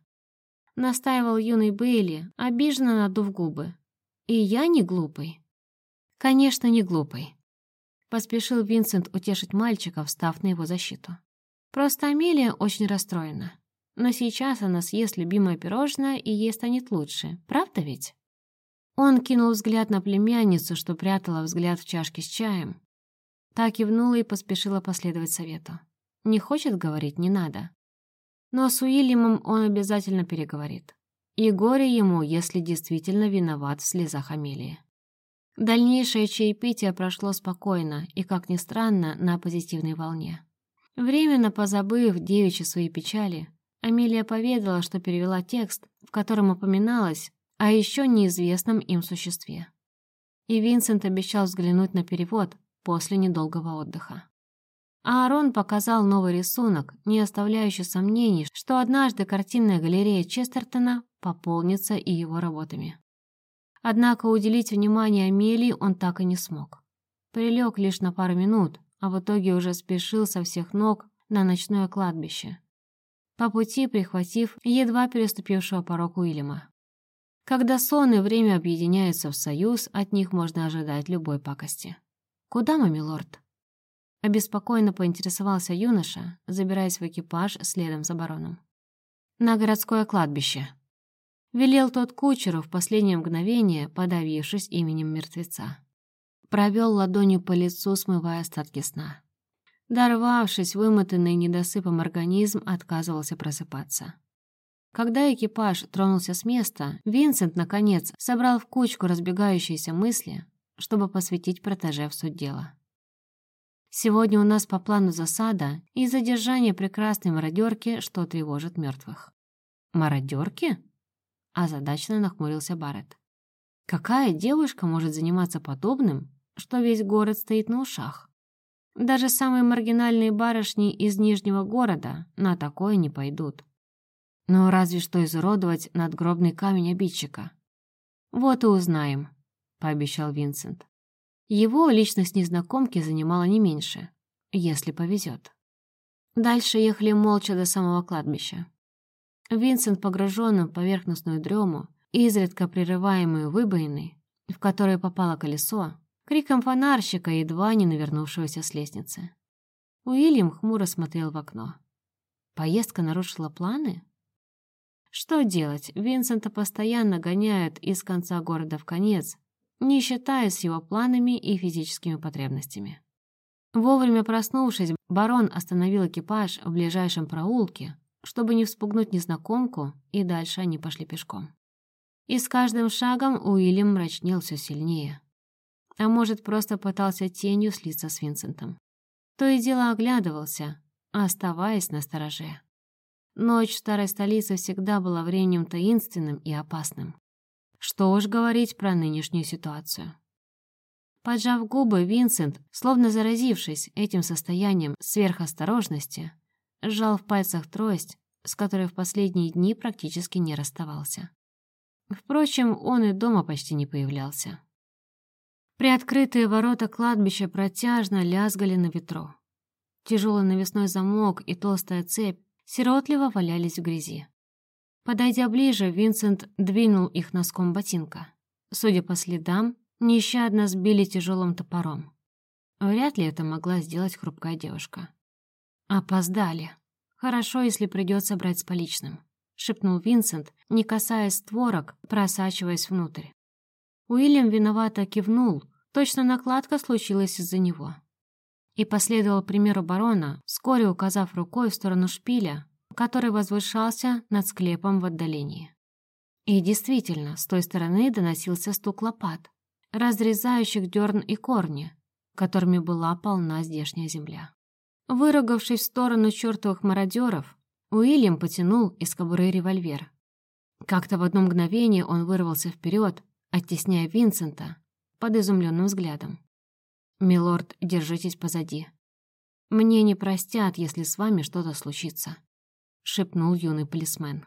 Настаивал юный Бейли, обиженно надув губы. «И я не глупый?» «Конечно, не глупый!» Поспешил Винсент утешить мальчика, встав на его защиту. «Просто Амелия очень расстроена. Но сейчас она съест любимое пирожное, и ей станет лучше, правда ведь?» Он кинул взгляд на племянницу, что прятала взгляд в чашке с чаем. Та кивнула и поспешила последовать совету. Не хочет говорить, не надо. Но с Уильямом он обязательно переговорит. И горе ему, если действительно виноват в слезах Амелии. Дальнейшее чаепитие прошло спокойно и, как ни странно, на позитивной волне. Временно позабыв девичьи свои печали, Амелия поведала, что перевела текст, в котором упоминалось о еще неизвестном им существе. И Винсент обещал взглянуть на перевод после недолгого отдыха. Аарон показал новый рисунок, не оставляющий сомнений, что однажды картинная галерея Честертона пополнится и его работами. Однако уделить внимание Амелии он так и не смог. Прилег лишь на пару минут, а в итоге уже спешил со всех ног на ночное кладбище, по пути прихватив едва переступившего порог Уильяма. Когда сон и время объединяются в союз, от них можно ожидать любой пакости. «Куда мы, милорд?» Обеспокоенно поинтересовался юноша, забираясь в экипаж следом за бароном. «На городское кладбище», — велел тот кучеру в последнее мгновение, подавившись именем мертвеца. Провел ладонью по лицу, смывая остатки сна. Дорвавшись, вымотанный недосыпом организм отказывался просыпаться. Когда экипаж тронулся с места, Винсент, наконец, собрал в кучку разбегающиеся мысли, чтобы посвятить протеже в суть дела. Сегодня у нас по плану засада и задержание прекрасной мародерки, что тревожит мертвых. «Мародерки?» – озадаченно нахмурился Барретт. «Какая девушка может заниматься подобным, что весь город стоит на ушах?» Даже самые маргинальные барышни из Нижнего города на такое не пойдут. Ну, разве что изуродовать надгробный камень обидчика. «Вот и узнаем», — пообещал Винсент. Его личность незнакомки занимала не меньше, если повезет. Дальше ехали молча до самого кладбища. Винсент, погруженный в поверхностную дрему, изредка прерываемую выбоиной, в которой попало колесо, криком фонарщика, едва не навернувшегося с лестницы. Уильям хмуро смотрел в окно. Поездка нарушила планы? Что делать, Винсента постоянно гоняют из конца города в конец, не считаясь его планами и физическими потребностями. Вовремя проснувшись, барон остановил экипаж в ближайшем проулке, чтобы не вспугнуть незнакомку, и дальше они пошли пешком. И с каждым шагом Уильям мрачнел все сильнее а может, просто пытался тенью слиться с Винсентом. То и дело оглядывался, оставаясь на стороже. Ночь в старой столице всегда была временем таинственным и опасным. Что уж говорить про нынешнюю ситуацию. Поджав губы, Винсент, словно заразившись этим состоянием сверхосторожности, сжал в пальцах трость, с которой в последние дни практически не расставался. Впрочем, он и дома почти не появлялся. Приоткрытые ворота кладбища протяжно лязгали на ветру. Тяжелый навесной замок и толстая цепь сиротливо валялись в грязи. Подойдя ближе, Винсент двинул их носком ботинка. Судя по следам, нещадно сбили тяжелым топором. Вряд ли это могла сделать хрупкая девушка. «Опоздали. Хорошо, если придется брать с поличным», — шепнул Винсент, не касаясь створок, просачиваясь внутрь. Уильям виновато кивнул, точно накладка случилась из-за него. И последовал примеру барона, вскоре указав рукой в сторону шпиля, который возвышался над склепом в отдалении. И действительно, с той стороны доносился стук лопат, разрезающих дерн и корни, которыми была полна здешняя земля. Выругавшись в сторону чертовых мародеров, Уильям потянул из кобуры револьвер. Как-то в одно мгновение он вырвался вперед, оттесняя Винсента под изумленным взглядом. «Милорд, держитесь позади. Мне не простят, если с вами что-то случится», — шепнул юный полисмен.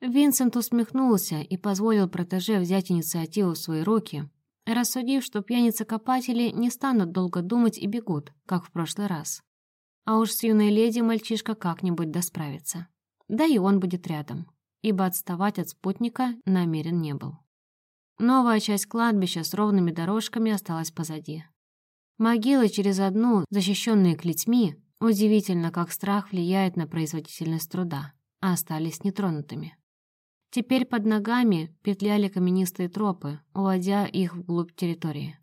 Винсент усмехнулся и позволил протеже взять инициативу в свои руки, рассудив, что пьяницы-копатели не станут долго думать и бегут, как в прошлый раз. А уж с юной леди мальчишка как-нибудь досправится. Да и он будет рядом, ибо отставать от спутника намерен не был. Новая часть кладбища с ровными дорожками осталась позади. Могилы через одну, защищенные клетьми, удивительно, как страх влияет на производительность труда, а остались нетронутыми. Теперь под ногами петляли каменистые тропы, уводя их вглубь территории.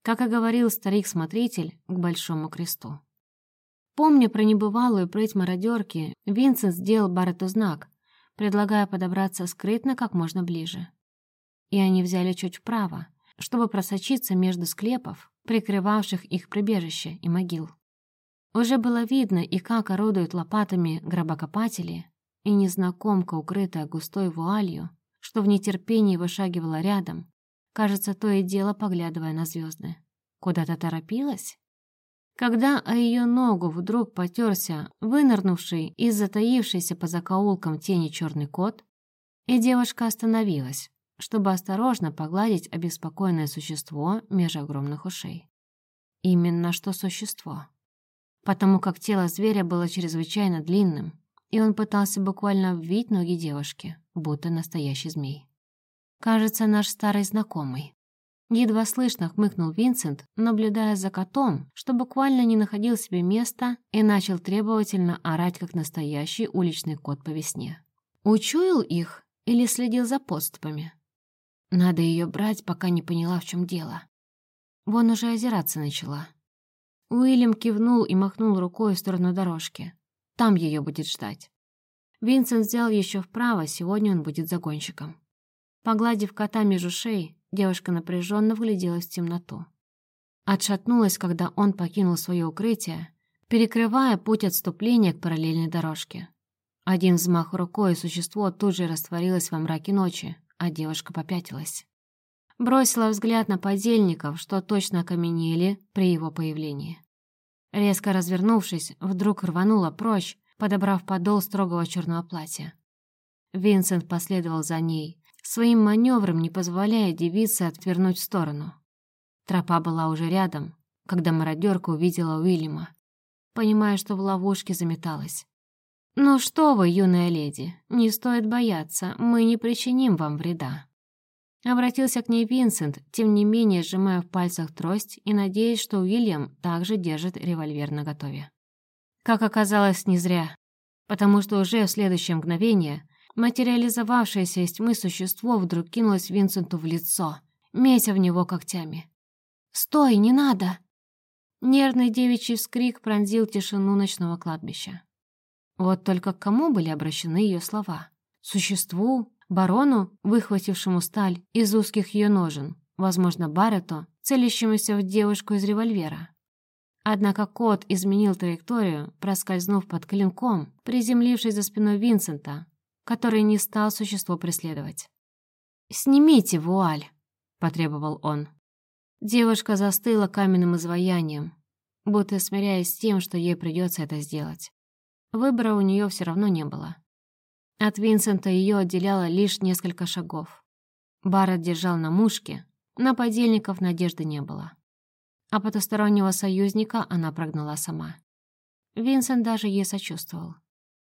Как и говорил старик-смотритель, к Большому кресту. Помня про небывалую прыть мародерки, Винсент сделал Барретту знак, предлагая подобраться скрытно как можно ближе и они взяли чуть вправо, чтобы просочиться между склепов, прикрывавших их прибежище и могил. Уже было видно и как орудуют лопатами гробокопатели, и незнакомка, укрытая густой вуалью, что в нетерпении вышагивала рядом, кажется, то и дело поглядывая на звезды. Куда-то торопилась? Когда о ее ногу вдруг потерся вынырнувший и затаившийся по закоулкам тени черный кот, и девушка остановилась, чтобы осторожно погладить обеспокоенное существо меж огромных ушей. Именно что существо. Потому как тело зверя было чрезвычайно длинным, и он пытался буквально обвить ноги девушки, будто настоящий змей. Кажется, наш старый знакомый. Едва слышно хмыкнул Винсент, наблюдая за котом, что буквально не находил себе места и начал требовательно орать, как настоящий уличный кот по весне. Учуял их или следил за подступами? Надо ее брать, пока не поняла, в чем дело. Вон уже озираться начала. Уильям кивнул и махнул рукой в сторону дорожки. Там ее будет ждать. Винсент взял еще вправо, сегодня он будет загонщиком. Погладив кота между шеей, девушка напряженно вгляделась в темноту. Отшатнулась, когда он покинул свое укрытие, перекрывая путь отступления к параллельной дорожке. Один взмах рукой, и существо тут же растворилось во мраке ночи, а девушка попятилась. Бросила взгляд на подельников, что точно окаменели при его появлении. Резко развернувшись, вдруг рванула прочь, подобрав подол строгого черного платья. Винсент последовал за ней, своим маневром не позволяя девице отвернуть в сторону. Тропа была уже рядом, когда мародерка увидела Уильяма, понимая, что в ловушке заметалась. «Ну что вы, юная леди, не стоит бояться, мы не причиним вам вреда». Обратился к ней Винсент, тем не менее сжимая в пальцах трость и надеясь, что Уильям также держит револьвер наготове. Как оказалось, не зря, потому что уже в следующее мгновение материализовавшееся из тьмы существо вдруг кинулось Винсенту в лицо, метя в него когтями. «Стой, не надо!» Нервный девичий вскрик пронзил тишину ночного кладбища. Вот только к кому были обращены ее слова? Существу барону, выхватившему сталь из узких ее ножен, возможно, Баррету, целящемуся в девушку из револьвера. Однако кот изменил траекторию, проскользнув под клинком, приземлившись за спиной Винсента, который не стал существо преследовать. «Снимите вуаль!» — потребовал он. Девушка застыла каменным изваянием, будто смиряясь с тем, что ей придется это сделать. Выбора у нее все равно не было. От Винсента ее отделяло лишь несколько шагов. Барретт держал на мушке, на подельников надежды не было. А потустороннего союзника она прогнала сама. Винсент даже ей сочувствовал.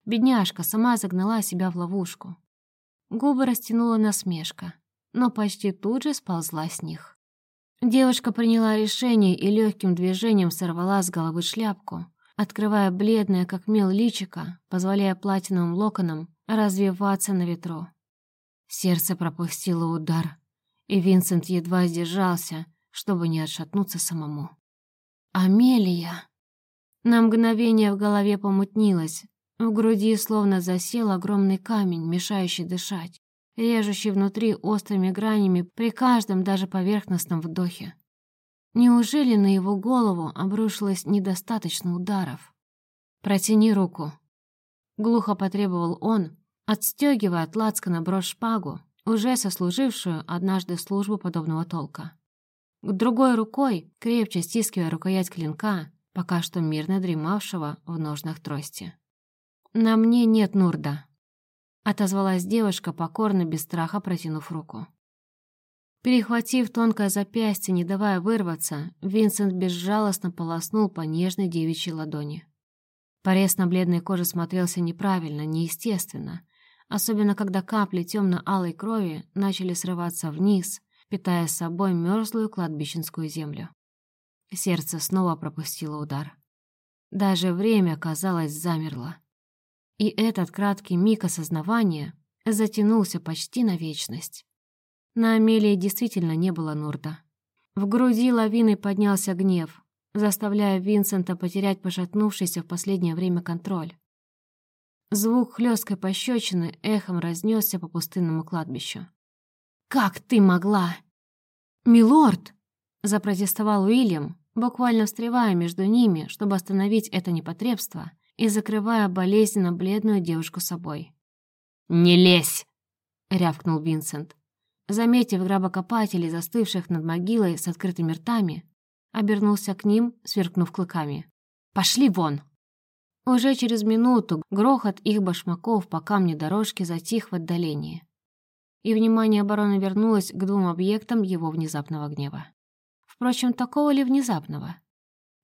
Бедняжка сама загнала себя в ловушку. Губы растянула насмешка, но почти тут же сползла с них. Девушка приняла решение и легким движением сорвала с головы шляпку, открывая бледное, как мел, личико, позволяя платиновым локонам развиваться на ветру. Сердце пропустило удар, и Винсент едва сдержался, чтобы не отшатнуться самому. «Амелия!» На мгновение в голове помутнилось, в груди словно засел огромный камень, мешающий дышать, режущий внутри острыми гранями при каждом даже поверхностном вдохе. Неужели на его голову обрушилось недостаточно ударов? «Протяни руку», Глухо потребовал он, отстегивая от лацкана брошь шпагу, уже сослужившую однажды службу подобного толка. Другой рукой, крепче стискивая рукоять клинка, пока что мирно дремавшего в ножнах трости. «На мне нет Нурда», — отозвалась девушка, покорно, без страха протянув руку. Перехватив тонкое запястье, не давая вырваться, Винсент безжалостно полоснул по нежной девичьей ладони. Порез на бледной коже смотрелся неправильно, неестественно, особенно когда капли темно-алой крови начали срываться вниз, питая с собой мерзлую кладбищенскую землю. Сердце снова пропустило удар. Даже время, казалось, замерло. И этот краткий миг осознавания затянулся почти на вечность. На Амелии действительно не было Нурда. В груди лавиной поднялся гнев, заставляя Винсента потерять пошатнувшийся в последнее время контроль. Звук хлесткой пощечины эхом разнесся по пустынному кладбищу. «Как ты могла?» «Милорд!» — запротестовал Уильям, буквально встревая между ними, чтобы остановить это непотребство и закрывая болезненно бледную девушку собой. «Не лезь!» — рявкнул Винсент. Заметив гробокопателей, застывших над могилой с открытыми ртами, обернулся к ним, сверкнув клыками. «Пошли вон!» Уже через минуту грохот их башмаков по камне дорожки затих в отдалении. И внимание обороны вернулось к двум объектам его внезапного гнева. Впрочем, такого ли внезапного?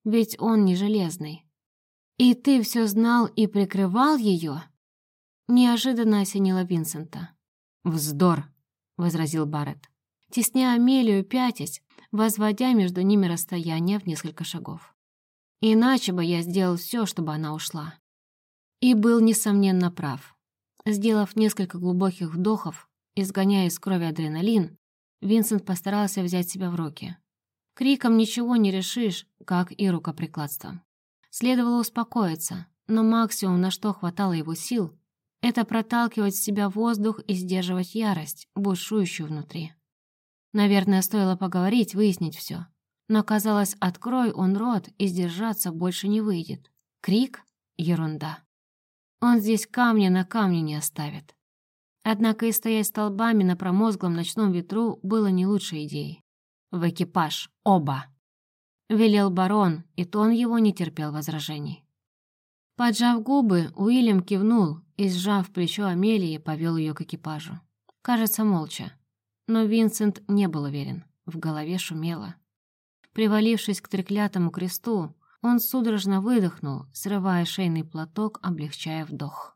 Ведь он не железный. «И ты все знал и прикрывал ее?» Неожиданно осенило Винсента. «Вздор!» — возразил Барретт. Тесня Амелию, пятясь, возводя между ними расстояние в несколько шагов. Иначе бы я сделал все, чтобы она ушла. И был, несомненно, прав. Сделав несколько глубоких вдохов, изгоняя из крови адреналин, Винсент постарался взять себя в руки. Криком ничего не решишь, как и рукоприкладством. Следовало успокоиться, но максимум, на что хватало его сил, это проталкивать в себя воздух и сдерживать ярость, бушующую внутри. Наверное, стоило поговорить, выяснить все. Но, казалось, открой он рот, и сдержаться больше не выйдет. Крик — ерунда. Он здесь камня на камне не оставит. Однако и стоять столбами на промозглом ночном ветру было не лучшей идеей. В экипаж. Оба. Велел барон, и тон его не терпел возражений. Поджав губы, Уильям кивнул и, сжав плечо Амелии, повел ее к экипажу. Кажется, молча. Но Винсент не был уверен. В голове шумело. Привалившись к треклятому кресту, он судорожно выдохнул, срывая шейный платок, облегчая вдох.